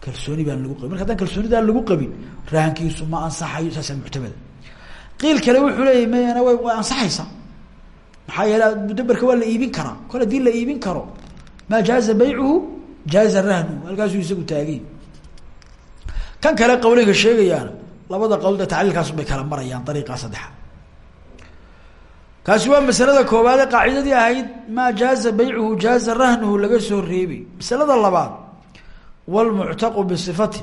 kalsooni baan lagu qabin. Marka haddaan kalsoonidaa lagu qabin rahankiisu ma ansaxayo saasaa muctamada. Qiil kale wuxuu leeyahy mayana way way ansaxaysaa maxaa yeele mudaberka waa la iibin karaa kol haddii la iibin karo maa jaaza baycuhu jaaza rahnuhu halkaasuu isagu taagay kan kale qawleyga sheegayaana labada qawlda tacliilkaasun bay kala marayaan dariiqaa saddexa. Kaasi waa masalada koowaade qaacidadii ahayd maa jaaza baycuhu jaaza rahnuhu laga soo reebay. Masalada labaad wlmuctaqu bisifati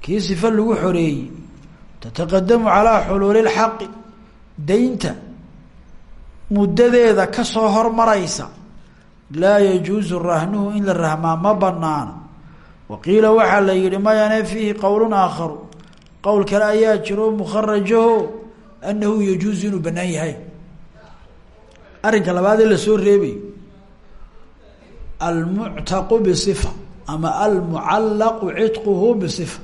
kii sifa lagu xoreeyey tataqadamu calaa xuluuli lxaqi daynta muddadeeda ka soo hormaraysa laa yajuusu rahnuhu in la rahmaa ma banaana wa qiila waxaa la yihi mayane fiihi qowlun aakharu qowl kale ayaa jiro mukharajaho anahu yajuusu inuu banaan yahay arrinka labaad ee la soo reebayo almuctaqu bisifa ama almucallaqu cidquhu bisifa.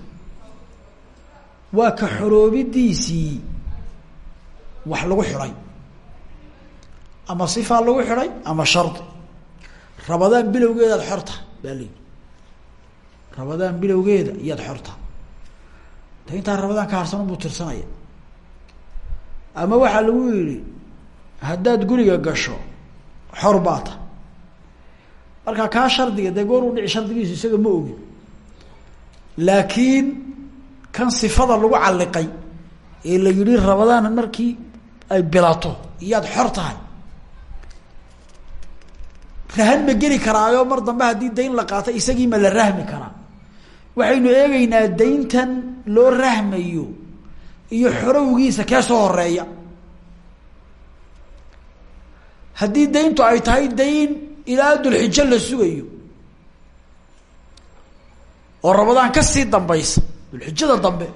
Waa ka xoroobidiisii wax lagu xidhay ama sifaa lagu xidhay ama shardi rabadaan bilowgeedaad xorta baa leyi rabadaan bilowgeeda iyaad xorta de intaa rabadaan ka harsan unbuu tirsanaya. Ama waxaa lagu yihi haddaad guriga gasho xor baa ta marka kaa shardiga dee goor u dhici shardigiisu isaga ma ogin laakiin kan sifada lagu calliqay ee la yihi rabadaan markii ay bilato iyaad xor tahay. Rahan ma geli karaayo mar dambe haddii dayn la qaato isagii ma la rahmi karaa. Waxaynu eegeynaa dayntan loo rahmayo iyo xorowgiisa kee soo horreeya haddii dayntu ay tahay dayn ilaa dulxijo la sugayo. Oo rabadaan ka sii dambaysa dulxijada dambe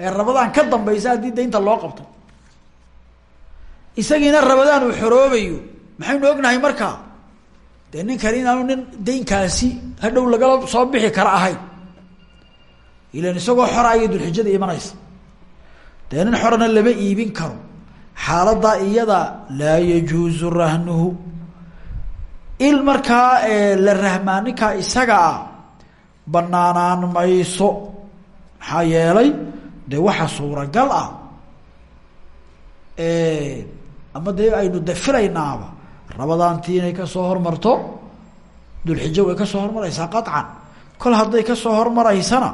ee rabadaan ka dambaysa haddii daynta loo qabto. Isagiina rabadaan uu xoroobayo maxaynu ognahay markaa dee ninkani inaanu nin daynkaasi hadhow lagala soo bixi kara ahayn ilan isagoo xora ayay dulxijada imanaysa. Dee nin xorana lama iibin karo. Xaaladaa iyada laa yajuuzu rahnuhu il markaa la rahmaa ninkaa isaga ah banaanaan mayso. Maxaa yeelay dee waxa suuragal ah ama dee aynu dafiraynaaba rabadaantii inay ka soo hormarto dulxijo way ka soo hormaraysaa qaطcan kol hadday ka soo hormaraysana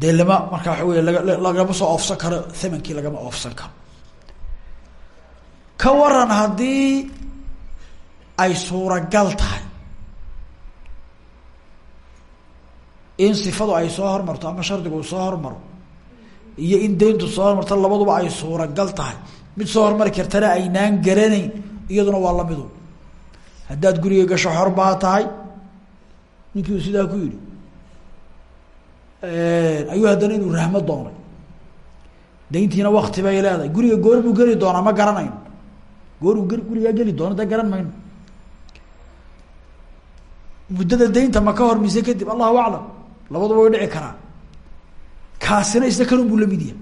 dee lama markaa waxa wey laga lagama soo oofsan karo thamankii lagama oofsan karo ka waran haddii ay suuragal tahay. In sifadu ay soo hormarto ama shardigu uu soo hormaro. Iyo in dayntu soo hormarto labaduba ay suuragal tahay. Mid soo hormari kartana aynaan garanayn iyaduna waa lamidu haddaad guriga gasho xor baa tahay. Ninkii uu sidaa ku yidhi ayuu haddana inuu rahmo doonay. Dayntiina wakti bay leedahay. Guriga goor buu geli doonaa ma garanayno goor uu geli gurigaa geli doono de garan mayno. Muddada daynta ma ka hor mise kadib allahu aclam. Labaduba way dhici karaan. Kaasina isna kanun buu la mid yahay.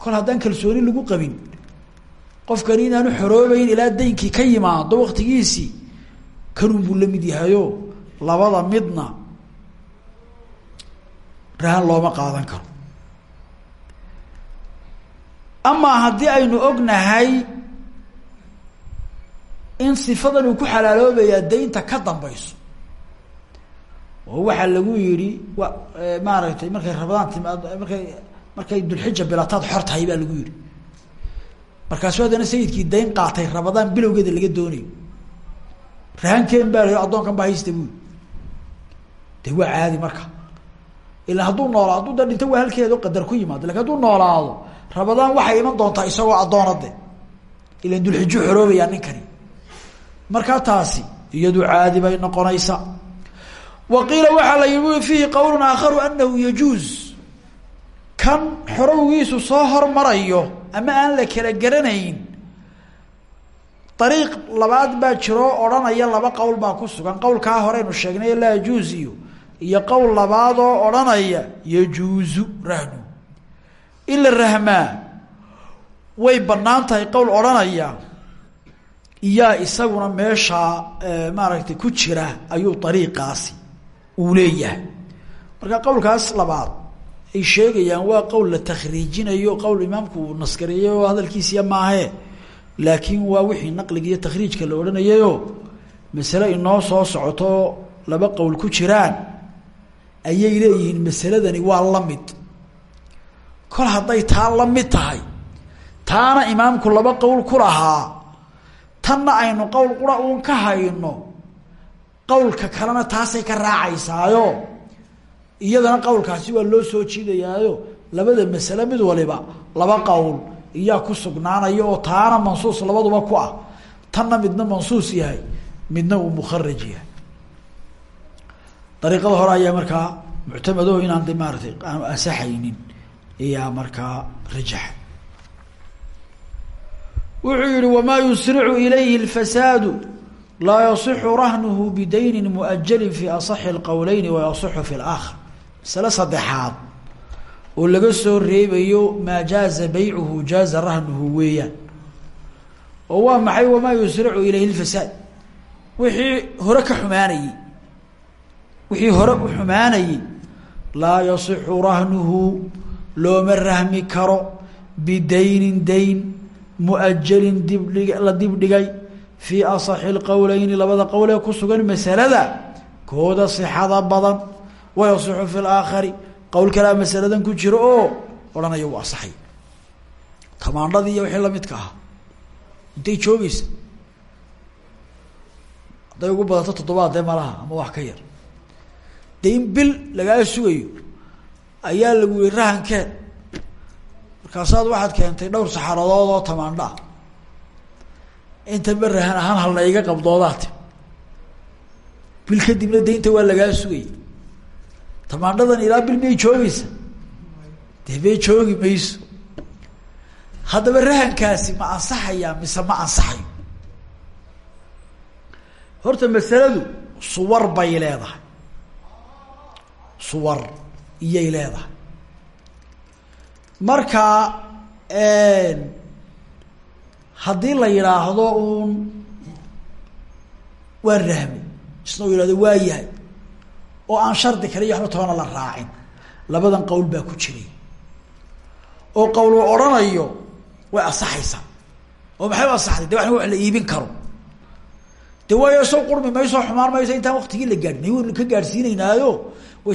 Kol haddaan kalsooni lagu qabin qofkani inaanu xoroobeyn ilaa daynkii ka yimaado waktigiisii kanun buu la mid yahayo labada midna rahan looma qaadan karo. Amaa haddii aynu ognahay in sifadan uu ku xalaaloobayaa daynta ka dambayso. Oo waxaa lagu yidhi wa maaragtay markay rabadaan timaado markay markay dulxija bilataad xor tahay baa lagu yidhi. Markaasu haddana sayidkii dayn qaatay rabadaan bilowgeeda laga doonayo. Rahankeen baa la addoonkan baa haysta buuri de waa caadi marka. Ila hadduu noolaa hadduu da dhinto waa halkeedo qadar ku yimaado laakiin hadduu noolaado rabadaan waxay iman doontaa isagoo addoonade ilan dulxijo xoroobayaa ninkani markaa taasi iyadu caadi bay noqonaysa. Wa qiila waxaa la yihi fiihi qowlun aakharu anahu yajuuz. Kan xorowgiisu soo hormarayo ama aan la kala garanayn ariiq labaad baa jiroo odhanaya laba qowl baa ku sugan. Qowlkaa horeynu sheegnay laa yajuuz iyo iyo qowl labaad oo odhanaya yajuuzu rahnu. In la rahmaa. Way bannaan tahay qowl odhanaya iyaa isaguna meeshaa maaragtay ku jira ayuu ariiqaasi uu leeyahay. Marka qowlkaas labaad ay sheegayaan waa qowl la takhriijinayo qowl imaamku uu naskareeyey oo hadalkiisiya maahe. Laakiin waa wixii naqliga iyo takhriijka la odhanayayo masale inoo soo socoto laba qowl ku jiraan ayay leeyihiin masaladani waa la mid. Kol hadday taa la mid tahay taana imaamku laba qowl ku lahaa tanna aynu qowl qura uun ka hayno qowlka kalena taasay ka raacaysaayo. Iyadana qowlkaasi waa loo soo jiidayaayo. Labada masale mid waliba laba qowl iyaa ku sugnaanaya oo taana mansuus labaduba ku ah. Tanna midna mansuus yahay midna uu mukharaj yahay. Dariiqada hore ayaa markaa muctamado inaan de maaratay aanu ansaxaynin ayaa markaa rajaxa wuxuu yihi wamaa yusricu ilayhi اlfasaadu laa yaصixu rahnuhu bidayni muأjalin fi aصaxi اlqowleyni wayasixu fi اlآkhar masale saddexaad oo laga soo reebayo maa jaaza baycuhu jaaza rahnuhu weeyaan oo waa maxay wamaa yusricu ilayhi اlfasaad wixii hore ka xumaanayey wixii hore u xumaanayey laa yaصixu rahnuhu looma rahmi karo bidaynin dayn muajalin dibdhig la dibdhigay fii asaxi lqowleyni labada qowl ee ku sugan masalada kooda sixada badan wayasixu fi laakhari qowl kalea masaladan ku jiro oo odhanaya u asaxay tamaandhadii iyo wixii lamidka ahaa. Intay joogeysa hadday ugu badato toddobaad dee malaha ama wax ka yar. De in bil lagaa sugayo ayaa lagu yihi rahankeed markaasaad waxaad keentay dhowr saxaradood oo tamaandha. Ah inta ma rahan ahaan halna iga qabdoodaati bil kadibna daynta waa lagaa sugaya tamaandhadan ilaa bil miyay joogeysa dee joogi mayso. Haddaba rahankaasi ma ansaxayaa mise ma ansaxayo? Horta masaladu suwar bay leedahay. Suwar iyay leedahay marka haddii la yidhaahdo uun waan rahmi. Isna u yihahdo waa oo aan shardi kale iyo waxba toona la raacin. Labadan qowl baa ku jiray. Oo qowl uu odhanayo way asaxaysaa oo maxay u asaxday? De waxna wax la iibin karo. De waayo soo qurmi mayso xumaan mayso intaan waktigii la gaadhin waynu ka gaadhsiinaynaayo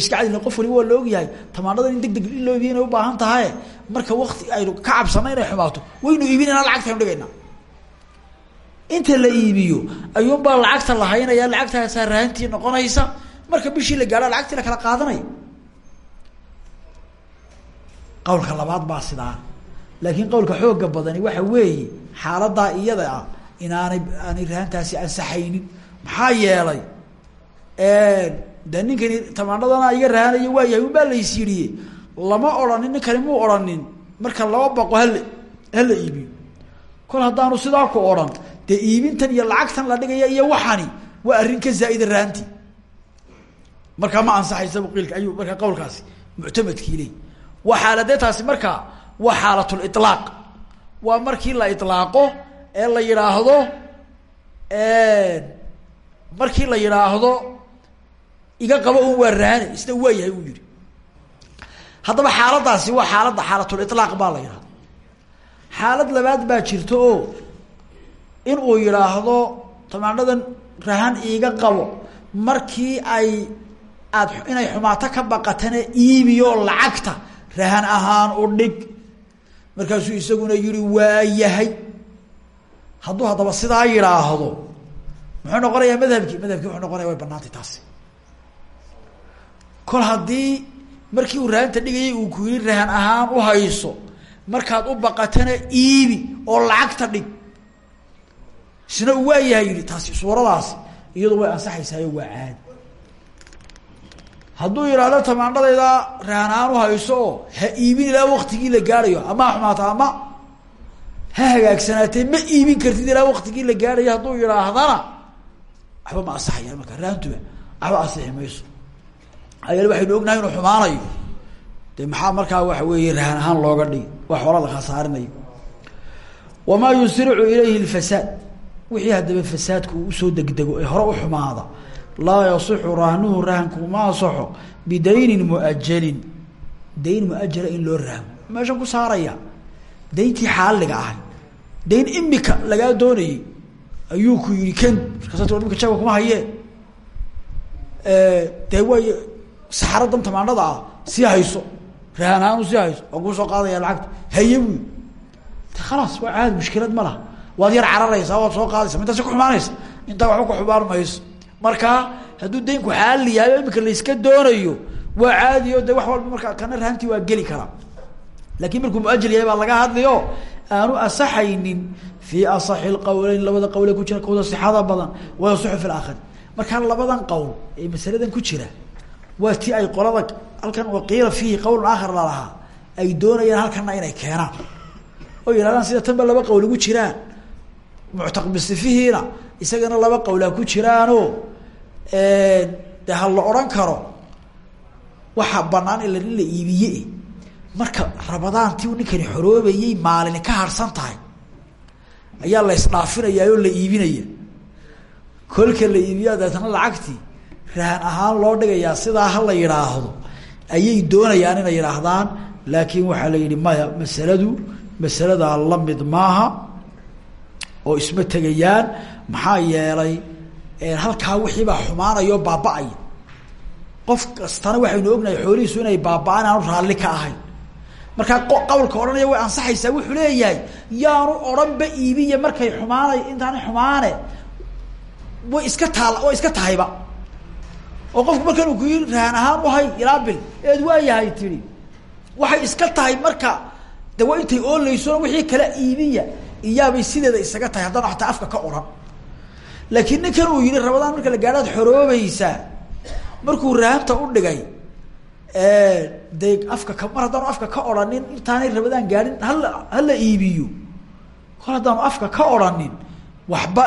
iska cadilna qof waliba waa la ogyahay. Tamaanadan in deg deg loo iibiya inay ubaahan tahay. Marka wakti aynu ka cabsana inay xumaato waynu iibinayna lacagtaynu dhigayna. Inta la iibiyo ayuunbaa lacagta la haynaya lacagtaasaa rahantii noqonaysa. Marka bishii la gaadha lacagtii la kala qaadanaya qawlka labaad baa sidaa laakiin qawlka xooga badani waxa weeye xaaladaa iyada ah inaanay aanay rahantaasi ansaxaynin. Maxaa yeelay de ninkani tamaandhadana iga rahanaya waa yahay un baa lays yidhiye lama odhanin ninkani muu odhanin marka laba baqo hala hala iibiyo. Kol haddaanu sidaa ku odhan dee iibintan iyo lacagtan la dhigaya iyo waxani waa arrin ka zaa'ida rahanti markaa ma ansaxaysa qiilka ayuu markaa qawlkaasi muctamadkii leey waa xaaladee taasi markaa waa xaalatlilaaq waa markii la ilaaqo ee la yidhaahdo markii la yidhaahdo iga qabo un waa raane isna waa yahay uu yihi haddaba xaaladaasi waa xaaladda xaalatlilaaq baa la yidhahda xaalad labaad baa jirta oo in uu yidhaahdo tamaandhadan rahan iiga qabo markii ay aad inay xumaato ka baqatana iibiyo lacagta rahan ahaan u dhig. Markaasuu isaguna yihi waa yahay. Hadduu haddaba sidaa yidhaahdo muxuu noqonayaa madhabkii madhabkii wuxuu noqonaya way banaantay taasi kol haddii markii uu rahanta dhigayay uu ku yihi rahan ahaan u hayso markaad u baqatana iibi oo lacagta dhig. Isna uu waa yahay yihi taasi suuradaasi iyadu way ansaxaysaayo waa caadi. Hadduu yidhaahdo tamaandhadayda rahan ahaan u hayso oo ha iibin ilaa waktigii la gaadhayo ama ha xumaato ama ha hagaagsanaatee ma iibin kartid ilaa waktigii la gaadhayo hadduu yidhaahdana waxba ma ansaxaya marka rahantuba waxba ansixi mayso ayal waxaynu ognahay inuu xumaanayo. De maxaa markaa waxa weeye rahan ahaan looga dhigi waa xoola la khasaarinayo wamaa yusricu ilayhi lfasaad wixii haddaba fasaadku uu u soo degdego ee hore u xumaada. Laa yasixu rahnuhu rahanku ma asaxo bidaynin muajalin. Dayn muajala in loo rahmo meeshan ku saaraya. Dayntii xaaliga ahay. Dayn imika lagaa doonayey ayuu ku yihi ken markaas imika jaba kuma hayee dee way saxaradan tamaandhada ah hayso. Rahan ahaanu sii hayso waa kuu soo qaadaya lacagta. Haye de khalaas waa caadi mushkilad ma waad yar cararaysaa waad soo qaadaysa ma intaasi kuxumaanaysa intaa waxba kuxumaan mayso. Markaa hadduu daynku xaali yahay oo imika layska doonayo waa caadi o wax walba markaa kana rahantii waa geli karaa. Lakin markuu muajal yahay baa laga hadlayo aanu asaxaynin fii asaxi lqowleyn labada qowle ku jira kooda sixada badan wayasixu fi laakhari markaa labadan qowl ee masaladan ku jira waa ti ay qolada halkan waqiila fiihi qowlun aakhar lalahaa ay doonayaan halkana inay keenaan. Oo yihahdaan sida tanba laba qowl ugu jiraan. Muctaq bisifihiina isagana laba qowlaa ku jiraano. De ha la odhan karo waxaa banaan ila in la iibiye. Marka rabadaantii u ninkani xoroobayey maalini ka harsan tahay ayaa la isdhaafinayaa oo la iibinaya. Kolka la iibiyaa deetana lacagtii rahan ahaan loo dhigayaa sidaa ha la yidhaahdo. Ayay doonayaan inay yidhaahdaan laakiin waxaa la yihi maya masaladu masaladaa la mid maaha oo isma tegayaan. Maxaa yeelay halkaa wixiibaa xumaanaya oo baaba-aya qof kastana waxaynu ognahay xoolihiisu inay baaba-aan aanu raalli ka ahayn. Markaa qawlka odhanaya way ansaxaysaa wuxuu leeyahay yaanu odhanba iibiya markay xumaanay intaana xumaane way iska taal way iska tahayba oo qofku markan uu ku yii rahan ahaan uhay ilaa bil eed waa yahay tihi waxay iska tahay marka de waa intay oolayso wixii kala iibiya iyaabay sideeda isaga tahay haddana hataa afka ka odhan laakiin ninkan uu yihi rabadaan marka la gaadhaad xoroobaysaa markuu rahanta u dhigay de afka ka mar haddaanu afka ka odhanin intaanay rabadaan gaadhin hala hala iibiyo. Kol haddaanu afka ka odhanin waxba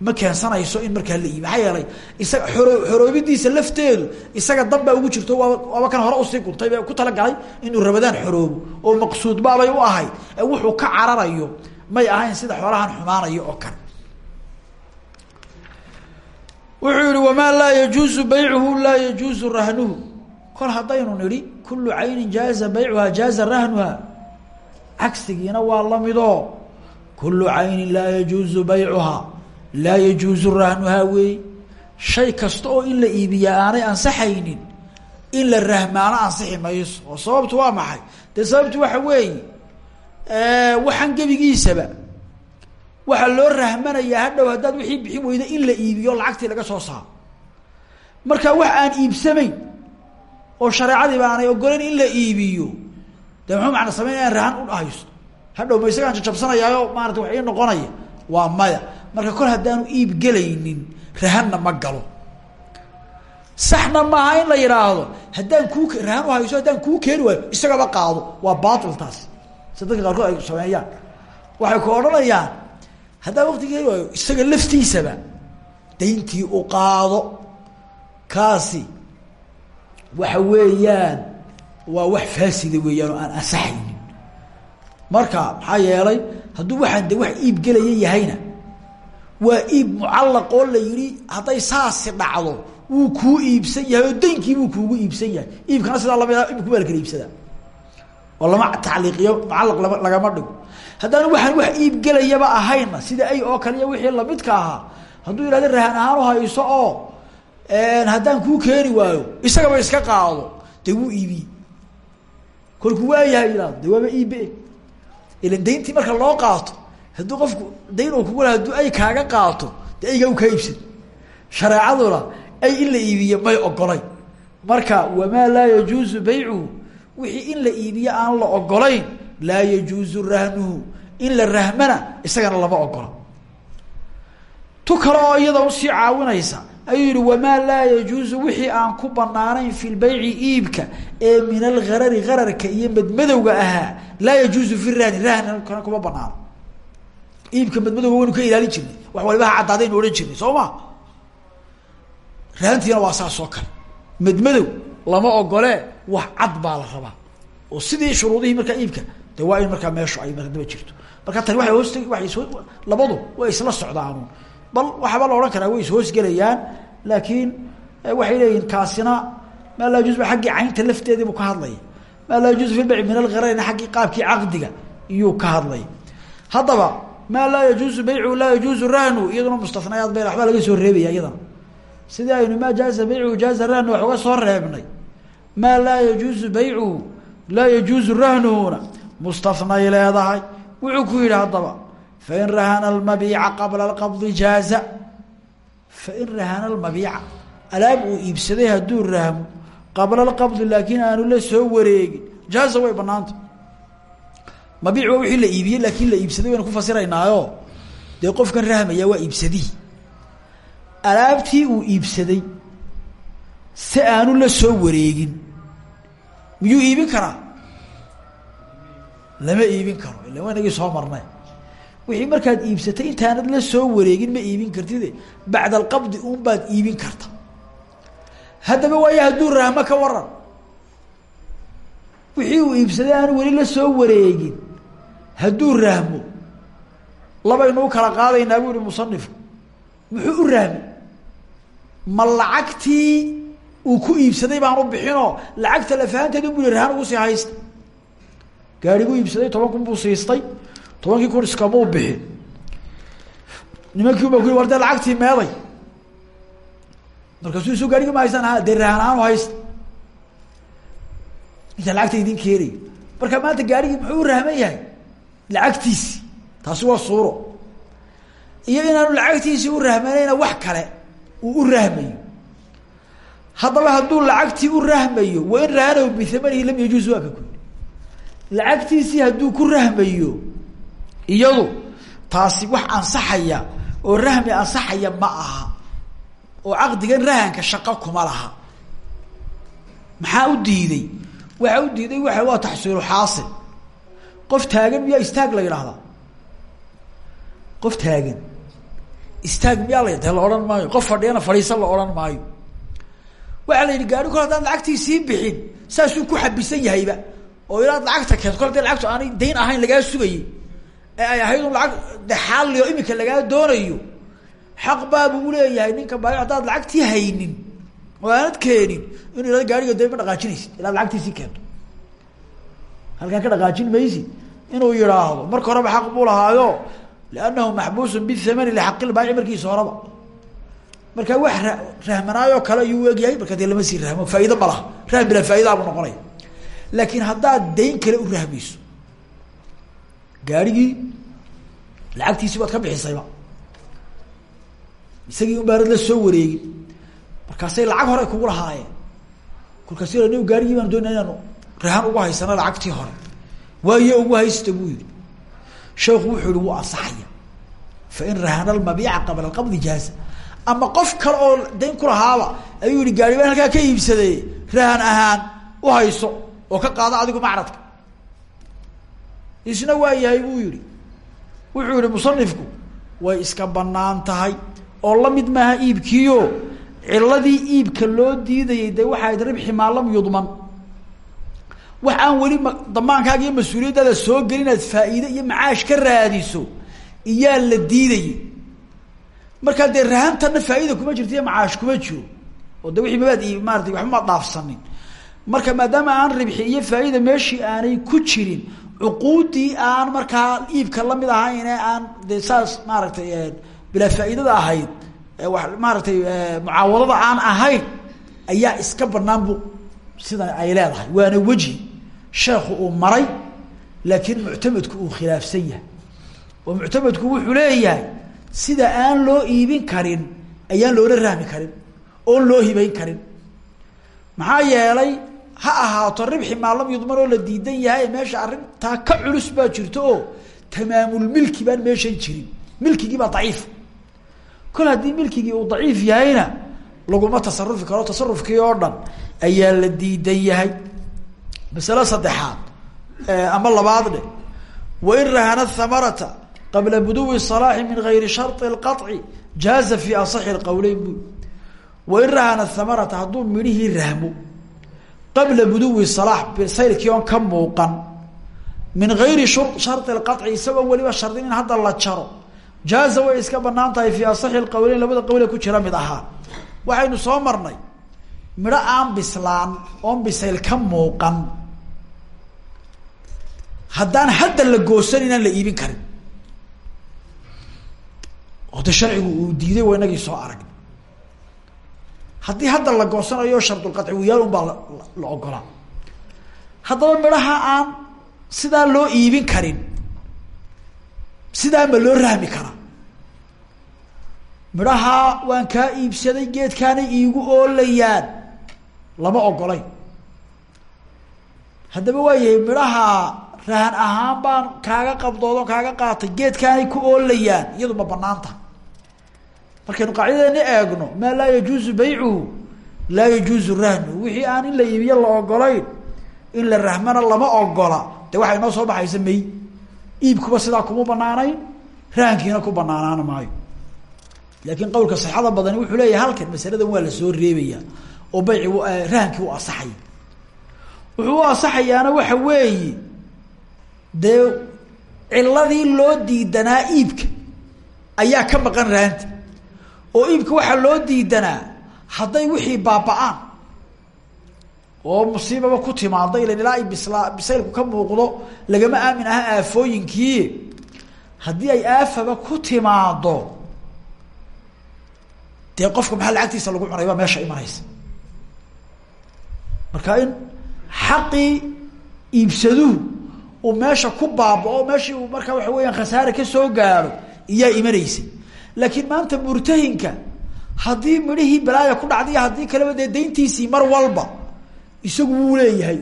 ma keensanayso in markaa la iibi maxaa isaga oro xoroobidiisa lafteedu isaga danbaa ugu jirto waaba kan hore u sii guntay ku talagalay inuu rabadaan xoroobo. Oo maqsuud baabay u ahayd. Wuxuu ka cararayo may ahayn sida xoolahan xumaanayo oo kale. Wuxuu yihi wamaa laa yajuuzu baycuhu laa yajuuzu rahnuhu. Kol haddaynu nidhi kulu caynin jaaza baycuha jaaza rahnuha. Cagsigiina waa lamidoo kulu caynin laa yajuuzu baycuha laa yajuuzu rahnuhaa weey shay kasta oo in la iibiyaa aanay ansaxaynin in la rahmaano ansixi mayso. Oo sababtu waa maxay? Dee sababtu waxa weeye waxaan gebigiisaba waxaa loo rahmanayaa hadhow haddaad wixii bixin weyda in la iibiyo lacagtii laga soo saaro. Marka wax aan iibsamayn oo shareecadiiba aanay ogolayn in la iibiyo dee muxuu macna sameyn inaan rahan u haysto? Hadhow ma isagaan jajabsanayaayo maarata wax ii noqonaya? Waa maya marka kol haddaanu iib gelaynin rahanna ma galo. Saxna maaha in la yidhaahdo haddaan kuu rahan u hayso haddaan kuu keeni waayo isagaba qaado. Waa baatil taasi sida dadka qaarkood ay sameeyaan. Waxay ku odhanayaan haddaan wakti keeni waayo isaga laftiisaba dayntii u qaado. Kaasi waxa weeyaan waa wax faasida weeyaan oo aan ansaxaynin. Marka maxaa yeelay hadduu waxaan de wax iib gelaya yahayna waa iib mucallaq oo la yihi hadday saasi dhacdo wuu kuu iibsan yahay oo daynkiibuu kuugu iibsan yahay. Iibkana sidaa la mid iibku baa la kala iibsadaa oo lama tacliiqiyo mucallaq lama lagama dhigo. Haddaanu waxaan wax iib gelayaba ahayna sida ay oo kale iyo wixii lamidka ahaa hadduu yihahdo rahan ahaan u hayso oo haddaan kuu keeni waayo isagaba iska qaado dee wuu iibiye kolku waayahay yihahdo de waaba iibe ilan dayntii marka loo qaato hadduu qofku dayn oo kugu hadduu ay kaaga qaato de aygaa u kaa iibsado shareecaduna ay in la iibiye may ogolayn marka wamaa laa yajuuzu baycuhu? Wixii in la iibiye aan la ogolayn laa yajuuzu rahnuhu in la rahmana isagana lama ogola tu kale oo iyada u sii caawinaysa ayuu yihi wamaa laa yajuuzu? Wixii aan ku banaanayn fi lbayci iibka ee min algarari gararka iyo madmadowga ahaa laa yajuuzu fi rahni rahni kana kuma banaano iibka madmadowga waynu ka ilaalin jirnay. Wax waliba ha caddaadaynu odhan jirnay soo ma rahantiina waa saas oo kale. Madmadow lama ogole wax cad baa la rabaa. Oo sidii shuruudihii markaa iibka de waa in ay daba jirto. Marka tani waay hoos waay soo labadu way isla socdaan bal waxaaba la odhan karaa way ishoosgelayaan laakiin waxay leeyihiin kaasina maa laa yajuuz ba aggii caynta lafteediibuu ka hadlaya maa laa yajuuzu fi lbayci min alghararina aggii qaabkii caqdiga iyuu ka hadlaya maa laa yajuuzu baycu laa yajuuzu rahnu iyaduna mustanayaad bay waxbaa laga soo reebaya iyadana. Sidii aynu maa jaaza baycuhu jaaza rahnu wax uga soo reebnay. Maa laa yajuuzu baycuhu laa yajuuzu rahnuhuna mustanay leedahay. Wuxuu ku yidhi haddaba fain rahana almabiica qabla alqabdi jaaza. Fain rahana almabiica alaab uu iibsaday hadduu rahmo qabla alqabdi laakiin aanu la soo wareegin. Jaaza way banaanta mabiic waa wixii la iibiyey laakiin la iibsaday waynu ku fasiraynaayo. Dee qofkan rahmaya waa iibsadii. Alaabtii uu iibsaday si aanu la soo wareegin. Miyuu iibin karaa? Lama iibin karo illa waynagii soo marnay. Wixii markaad iibsatay intaanad la soo wareegin ma iibin kartide bacda alqabdi un baad iibin karta. Haddaba waayo hadduu rahmo ka waran. Wixii uu iibsaday aanu weli la soo wareegin hadduu rahmo labaynu u kala qaadaynaa buu ihi musanifku muxuu u rahmi ma lacagtii uu ku iibsaday baan u bixinoo lacagta lafahanteeda bu i rahan ugu sii haysta. Gaariguu iibsaday toban kun buu siistay tobankii kun iskamuu bixin nimankii ba ku war dee lacagtii meeday. Markaasuu isu gaarigii ma haysan ha dee rahan ahaan u haysta. Inta lacagta idin keenayo marka maanta gaarigii muxuu u rahman yahay lacagtiisi taasi waa suuro. Iyo inaanu lacagtiisii u rahmanayna wax kale uu u rahmayo. Haddaba hadduu lacagtii u rahmayo wa in rahanahu bihamanihi lam yajuuz waa ka kuli lacagtiisii hadduu ku rahmayo iyadu taasi wax ansaxaya oo rahmi ansaxaya ma aha oo caqdigan rahanka shaqo kuma laha. Maxaa u diiday? Waxa u diiday waxa waa taxsiilu xaasil qof taagan miyaa istaag la yidhaahdaa? qof taagan. Istaag miyaa la de la maayo. Qof fadhiyana fadhiisa la odhan maayo. Waxaa la yidhi gaari kol haddaan lacagtii sii bixin saasuu ku xabisan yahayba. Oo inaad lacagta keento. Kol haddii lacagtu aanay dayn ahayn lagaa sugayey ee ay ahayd un lacag de xaaliyo imika lagaa doonayo xaq baabuu uleeyahay ninka baayo haddaad lacagtii haynin oo aanad keenin inu ihahdo gaariga de ma dhaqaajinaysid ilaad lacagtiisii keento halkaan ka dhaqaajin maysid. Inuu yidhaahdo marka horeba xaq buu lahaayo liannahu maxbuusun bithamani lixaqilbaaci markiisa horeba marka wax ra rahmanaayoo kale ayuu egyahay marka dee lama sii rahmo faa'ido ma laha. Rahm bilaa faa'idaa buu noqonaya. Laakiin haddaad dayn kale u rahmayso gaarigii lacagtiisii baad ka bixisayba isagii un baanad la soo wareegin. Markaasay lacag hore kugu lahaayeen. Kolkaas gaarigii baan doonaya inaanu rahan ugu haysano lacagtii hore. Waayo ugu haysta buu yihi sheekhu wuxuu yihi wuu ansaxaya. Fain rahana lmabiica qabla alqabdi jaaza. Ama qof kale oo dayn kulahaaba ayuu yihi gaari baan halkaa ka iibsaday rahan ahaan u hayso oo ka qaado adigu macradka. Isna waa yahay buu yihi wuxuu yihi musanifku way iska bannaan tahay oo la mid maaha iibkiio ciladii iibka loo diidayay de waxaa id ribxi maa lam yudman wax aan weli ma damaankaaga iyo mas'uuliyaddaada soo gelin inaad faa'iide iyo macaash ka raadiso iyaa la diidayay markaa dee rahantana faa'iida kuma jirto iyo macaash kuma jiro oo de wixii mabaad ii maaratay waxba ma dhaafsanin. Marka maadaama aan ribxi iyo faa'iida meeshii aanay ku jirin cuquuddii aan markaa iibka la mid ahayn ee aan de saas maaragtay bilaa faa'iidada ahayd wa maaragtay mucaawadada aan ahayn ayaa iska banaan bu sidan ay leedahay waana weji sheekhu uu maray laakiin muctamedku uu khilaafsan yahay. Oo muctamedku wuxuu leeyahay sida aan loo iibin karin ayaan loola rahmi karin oon loo hibayn karin. Maxaa yeelay ha ahaato ribxi maalam yudman oo la diidan yahay meesha arrintaa ka culus baa jirto oo tamaamulmilki baan meeshan jirin. Milkigii baa daciif. Kol haddii milkigii uu daciif yahayna laguma tasarufi karo. Tasarufkii oo dhan ayaa la diidan yahay masale saddexaad ama labaad dheh wain rahana hamarata qabla buduwi salaaxi min gayri sharti lqaci jaaza fi asaxi lqawleyn buy wain rahana hamarata hadduu midhihii rahmo qabla buduwi salaax bisayrkii oon ka muuqan min gayri sharti lqaci isagoon weliba shardin in hadda la jaro jaaza way iska bannaan tahay fii asaxi lqawleyn labada qawle ku jira mid ahaa. Waxaynu soo marnay midho aan bislaan oon ka muuqan haddaan hadda la goosan inaan la iibin karin. Oo de sharcigu uu diiday waa inagii soo arag haddii hadda la goosanayo shardulqaci wiyaal un baa la la ogolaa. Haddaba midhaha aan sidaa loo iibin karin sidaa ma loo rahmi karaa? Midhahaa waan kaa iibsaday geedkaanay iigu oolayaan lama ogolayn haddaba waayahay midhahaa rahan ahaan baan kaaga qabdoodo kaaga qaatay geedkaanay ku oolayaan iyadu ma bannaan tahay markaynu qaacidadeeni eegno maa laa yajuuzu baycuhu? Laa yajuuzu rahnuhu wixii aan in la iibiyo la ogolayn in la rahmana lama ogola de waxaa inoo soo baxaysa may? Iibkuba sidaa kuma banaanayn rahankiina ku banaanaan maayo. Laakiin qowlka sixada badani wuxuu leeyahay halkan masaladan waa la soo reebaya oo bayci rahankii u asaxaya wuxuu u asaxayaana waxa weeye dee ciladii loo diidanaa iibka ayaa ka maqan rahanta oo iibka waxaa loo diidanaa hadday wixii baaba-aan oo musiibaba ku timaado ilan ilaa ay bislaa bisaylku ka muuqdo lagama aamin aha aafooyinkii. Haddii ay aafaba ku timaado dee qofka maxaa lacagtiisa lagu cunay baa meesha imanaysa. Marka in xaqii iibsaduhu uu meesha ku baaba-o meeshii uu markaa waxa weeyaan khasaare ka soo gaaro iyaa imanaysa. Laakiin maanta murtahinka haddii midhihii balaaya ku dhacday haddii kaleba dee dayntiisii mar walba isagu wuu leeyahay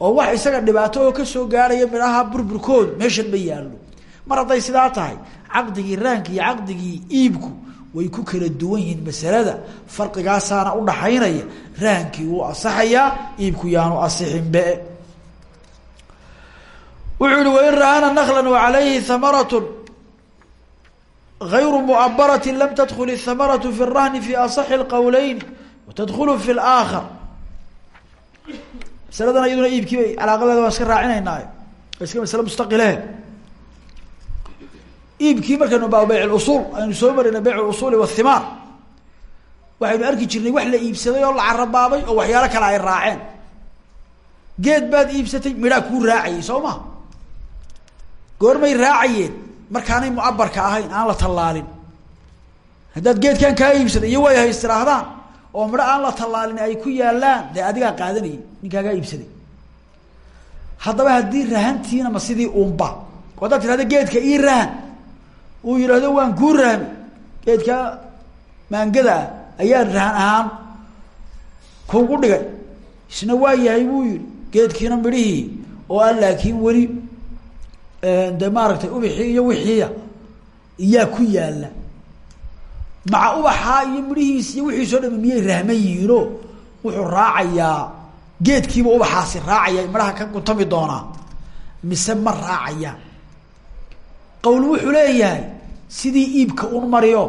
oo wax isaga dhibaato oo ka soo gaaraya midhaha burburkood meeshan ma yaallo. Mar hadday sidaa tahay caqdigii rahanka iyo caqdigii iibku way ku kala duwan yihiin masalada. Farqigaasaana udhaxaynaya rahankii wuu asaxayaa iibku yaanu asixinbe wuxuu yihi wain ra'ana nakla wacalayhi hamaratun gayru muabarati lam tadkul hamaratu fi rahni fi asaxi اlqowleyn watadkulu fi laakhar masaladan iyaduna iibkiibay calaaqadeeda waan iska raacinaynaa iska masale mustaqilee iibkii markaynu baa bayc usuul aynu soo marayna bayc usuuli whimaar waxaynu arki jirnay wax la iibsaday oo la carabaabay oo waxyaalo kale ay raaceen. Geed baad iibsatay midhaa kuu raacayay soo ma? Goormay raacayeen. Markaanay mucabarka ahayn aan la tallaalin. Haddaad geedkan kaa iibsaday iyo way hays tiraahdaan oo midho aan la tallaalin ay ku yaalaan dee adigaa qaadanayay ninkaagaa iibsaday haddaba haddii rahantiina ma sidii uunba. Oo haddaad tirahda geedka ii rahan uu yidhaahdo waan kuu rahmi geedka maangada ah ayaan rahan ahaan kuugu dhigay. Isna waa yahay buu yihi geedkiina midhihii oo aan laakiin weli de maaragtay ubixii iyo wixiiya iyaa ku yaalla maca ubaxaa iyo midhihiis iyo wixiisoo dhami miyay rahman yihiino wuxuu raacayaa. Geedkiiba ubaxaasi raacaya midhaha ka guntami doonaa mise ma raacaya qawl wuxuu leeyahay sidii iibka un mariyo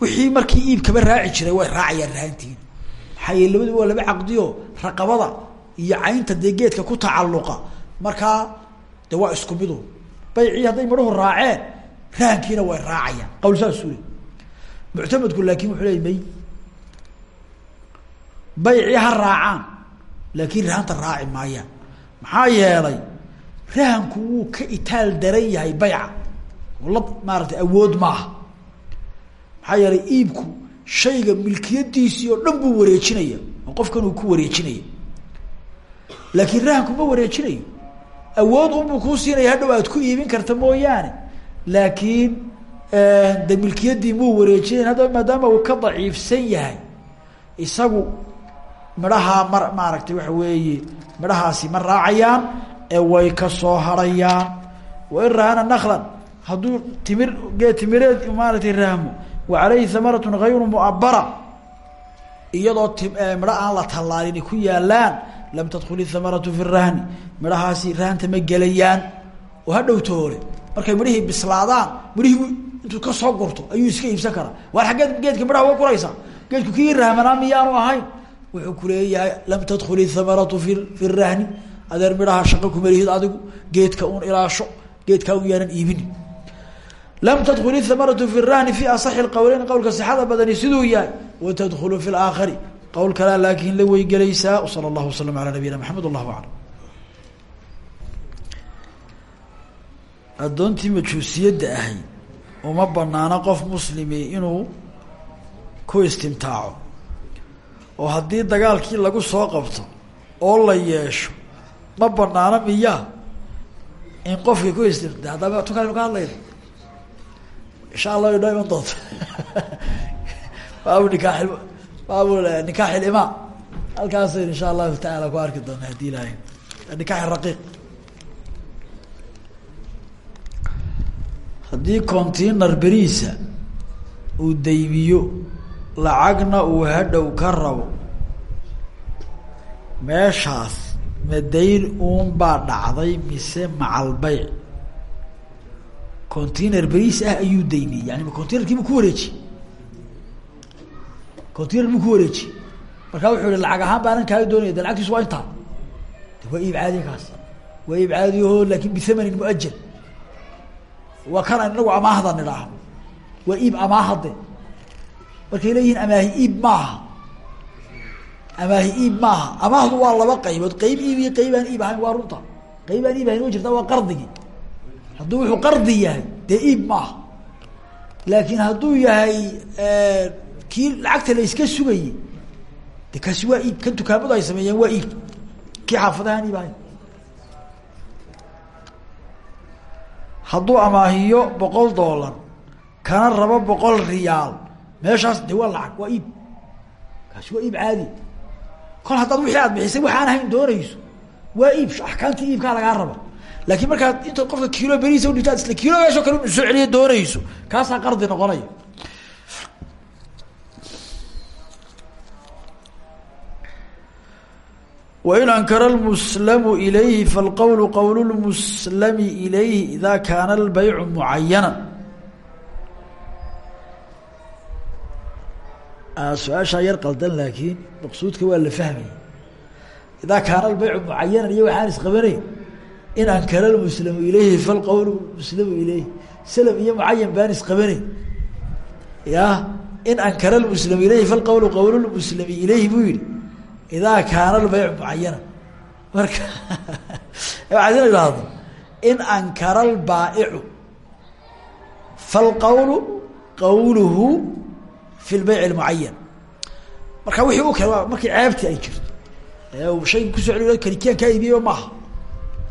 wixii markii iibkaba raaci jiray way raacayaan rahantiin. Maxaa yeele labadu waa laba caqdiyo raqabada iyo caynta dee geedka ku tacalluqa. Markaa de waa isku midu. Baycii hadday midhuhu raaceen rahankiina way raacayaan. Qawl saasuu le muctamadku laakin wuxuu leey may. Baycii ha raacaan laakiin rahanta raaci maayaan. Maxaa yeelay rahanku wuu ka itaal daran yahay bayca. La maaratay awood maaha. Maxaa yeelay iibku shayga milkiyadiisii oo dhan buu wareejinaya oo qofkan uu ku wareejinaya laakiin rahanku ma wareejinayo awood unbuu kuu siinaya hadhow aad ku iibin karta mooyaane. Laakiin de milkiyaddii muu wareejinayn haddaba maadaama uu ka daciifsan yahay isagu midhahaa mar maaragtay waxa weeye midhahaasi ma raacayaan ee way ka soo harayaan wain rahana naklan hadduu timir geed timireed maaratay rahmo wa calayhi hamaratun hayru muabara iyadoo ti midho aan la tallaalini ku yaalaan lam tadkul ithamaratu fi rahni midhahaasi rahanta ma gelayaan oo ha dhow toole markay midhihii bislaadaan midhihii intuu ka soo gurto ayuu iska iibsan karaa waar xaggeed geedka midhaha wa guraysaa geedku kii rahmanaa miyaanu ahayn wuxuu kuleeyahay lam tadkul ithamaratu fi fi rahni adeer midhaha shaqo kumalihid adigu geedka un ilaasho geedkaa un yaanan iibinin lam tadkul ithamaratu fi rahni fi asaxi lqowleyn qowlka sixada badani siduu yahay watadkulu qowl kalea laakiin la weygelaysaa sala allahu wasalam alaa nabiyina maxamed wallahu aclam addoontii majuusiyadda ahayd uma banaano qof muslimi inuu ku istimtaaco. Oo haddii dagaalkii lagu soo qabto oo la yeesho ma banaano miyaa in qofkii ku istimta haddaba tu kalenu ka hadlayna insha allah inoo iman doonto nikaax baabu nikaax ilimaa halkaasaynu insha allahu tacaala ku arki doona haddii ilahay nikaax raqiiq haddii container beriisa uu daymiyo lacagna uu hadhow ka rabo meeshaas madayn uun baa dhacday mise macalbeyc container beriis ah ayuu daymiyey yani containerkii buu ku wareeji container buu ku wareeji. Markaa wuxuu ihi lacag ahaan baanan kaaga doonaya de lacagtiisu waa intaa. Waa iib caadiya kaas. Waa iib caadiyaho laakin bithamanin muajal waa kanaan inagu amaahda nidhaahno waa iib amaahade markay leeyihiin amaahi iib maaha. Amaahi iib maaha. Amaahdu waa laba qaybood. Qeyb iib iyo qeyb aan iib ahayn waa runta. Qeyb aan iib ahayn wa jirta waa qardigii. Hadduu wuxuu qardi yahay dee iib maaha. Laakiin hadduu yahay kii lacagta la iska sugayey de kaasi waa iib. Kan dukaamadu ay sameeyeen waa iib. Kii xaafadaha aan iib ahayn hadduu amaahiyo boqol dollar kana rabo boqol riyaal. Meeshaas de waa lacag waa iib. Kaasi waa iib caadi. Kol haddaad wixii aad bixisay waxaan ahayn doonayso waa iib. Axkaamtii iibkaa lagaa raba. Laakiin markaad intaad qofka kiilo berihiisa udhigto ad isla kiilogaasoo kale inu soo celiyo doonayso kaasaa qardi noqonaya wain ankara lmuslamu ilayhi falqowlu qowl lmuslami ilayhi ida kaana albaycu mucayana su'aashaa yar qaldan laakiin maqsuudka waa la fahmaya idaa kaana albaycu mucayanan iyo waxaan isqabanayn in ankara lmuslamu ilayhi falqowlu muslamu ilayhi. Slm iyo mucayan baan isqabanayn. Ya in ankara lmuslamu ilayhi falqowlu qowl lmuslami ilayhi buu yihi idaa kaana albaycu mucayana marka waxaad ina idhaahdo in ankara albaa'icu falqowlu qowluhu fi lbayc اlmucayan marka wixii u kale markii ceebtii ay jirto ee shayga ku soo celi kani kian kaa iibiyeyo maaha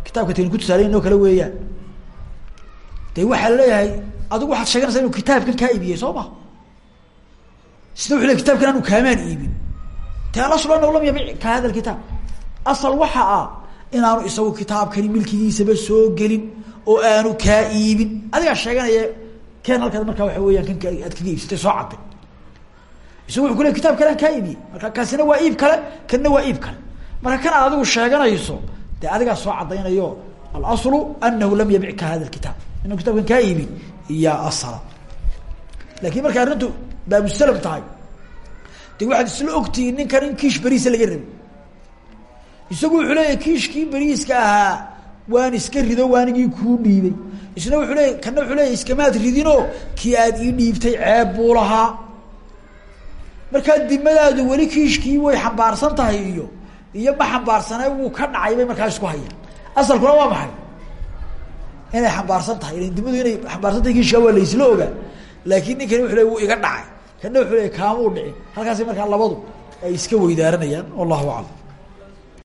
kitaabka tani ku tusaalayn inoo kale weeyaan de waxaa leeyahay adigu waxaad sheeganaysaa inuu kitaabkan kaa iibiyey soo ma sida wuxu ley kitabkan anu kaamaan iibin anahu lam yabic ka hada kitaab. Asal waxa ah inaanu isagu kitaabkani milkigiisaba soo gelin oo aanu kaa iibin. Adigaa sheeganaya ken halkaad markaa waxa weeyaan kan aad kaga iibsatay soo cadday. Isagu wuxu ku kitab kale aan kaa marka kaasina waa iib kale kanna waa iib kale. Marka kan aad adigu sheeganayso dee adigaa soo caddaynayo alaslu anahu lam yabic ka hada kitaab. Inuu kitabkan kaa iibin iyaa asala. Laakiin markay arrintu baabusalam tahay de waxaad isla ogtihiin ninkan in kiish beriisa laga rabay isagu wuxuu leeyahy kiishkii beriiska ahaa waan iska rido waanigii kuu dhiibay. Isna wuxuu leeya kana wuxuu leeya iskamaad ridinoo kii aad ii dhiibtay ceeb buu lahaa. Markaa dimadaadu weli kiishkii way xambaarsan tahay iyo iyo ma xambaarsanay wuu ka dhacay bay markaa isku hayaan. Asalkuna waa maxay? Inay xambaarsan tahay ilan dimadu inay xambaarsan tahay kiishkaa waa laysla ogaa. Laakiin ninkani wuxuu leey wuu iga dhacay kana wuxuu leey kaamuu dhicin. Halkaasi markaa labadu ay iska weydaaranayaan wallahu aclam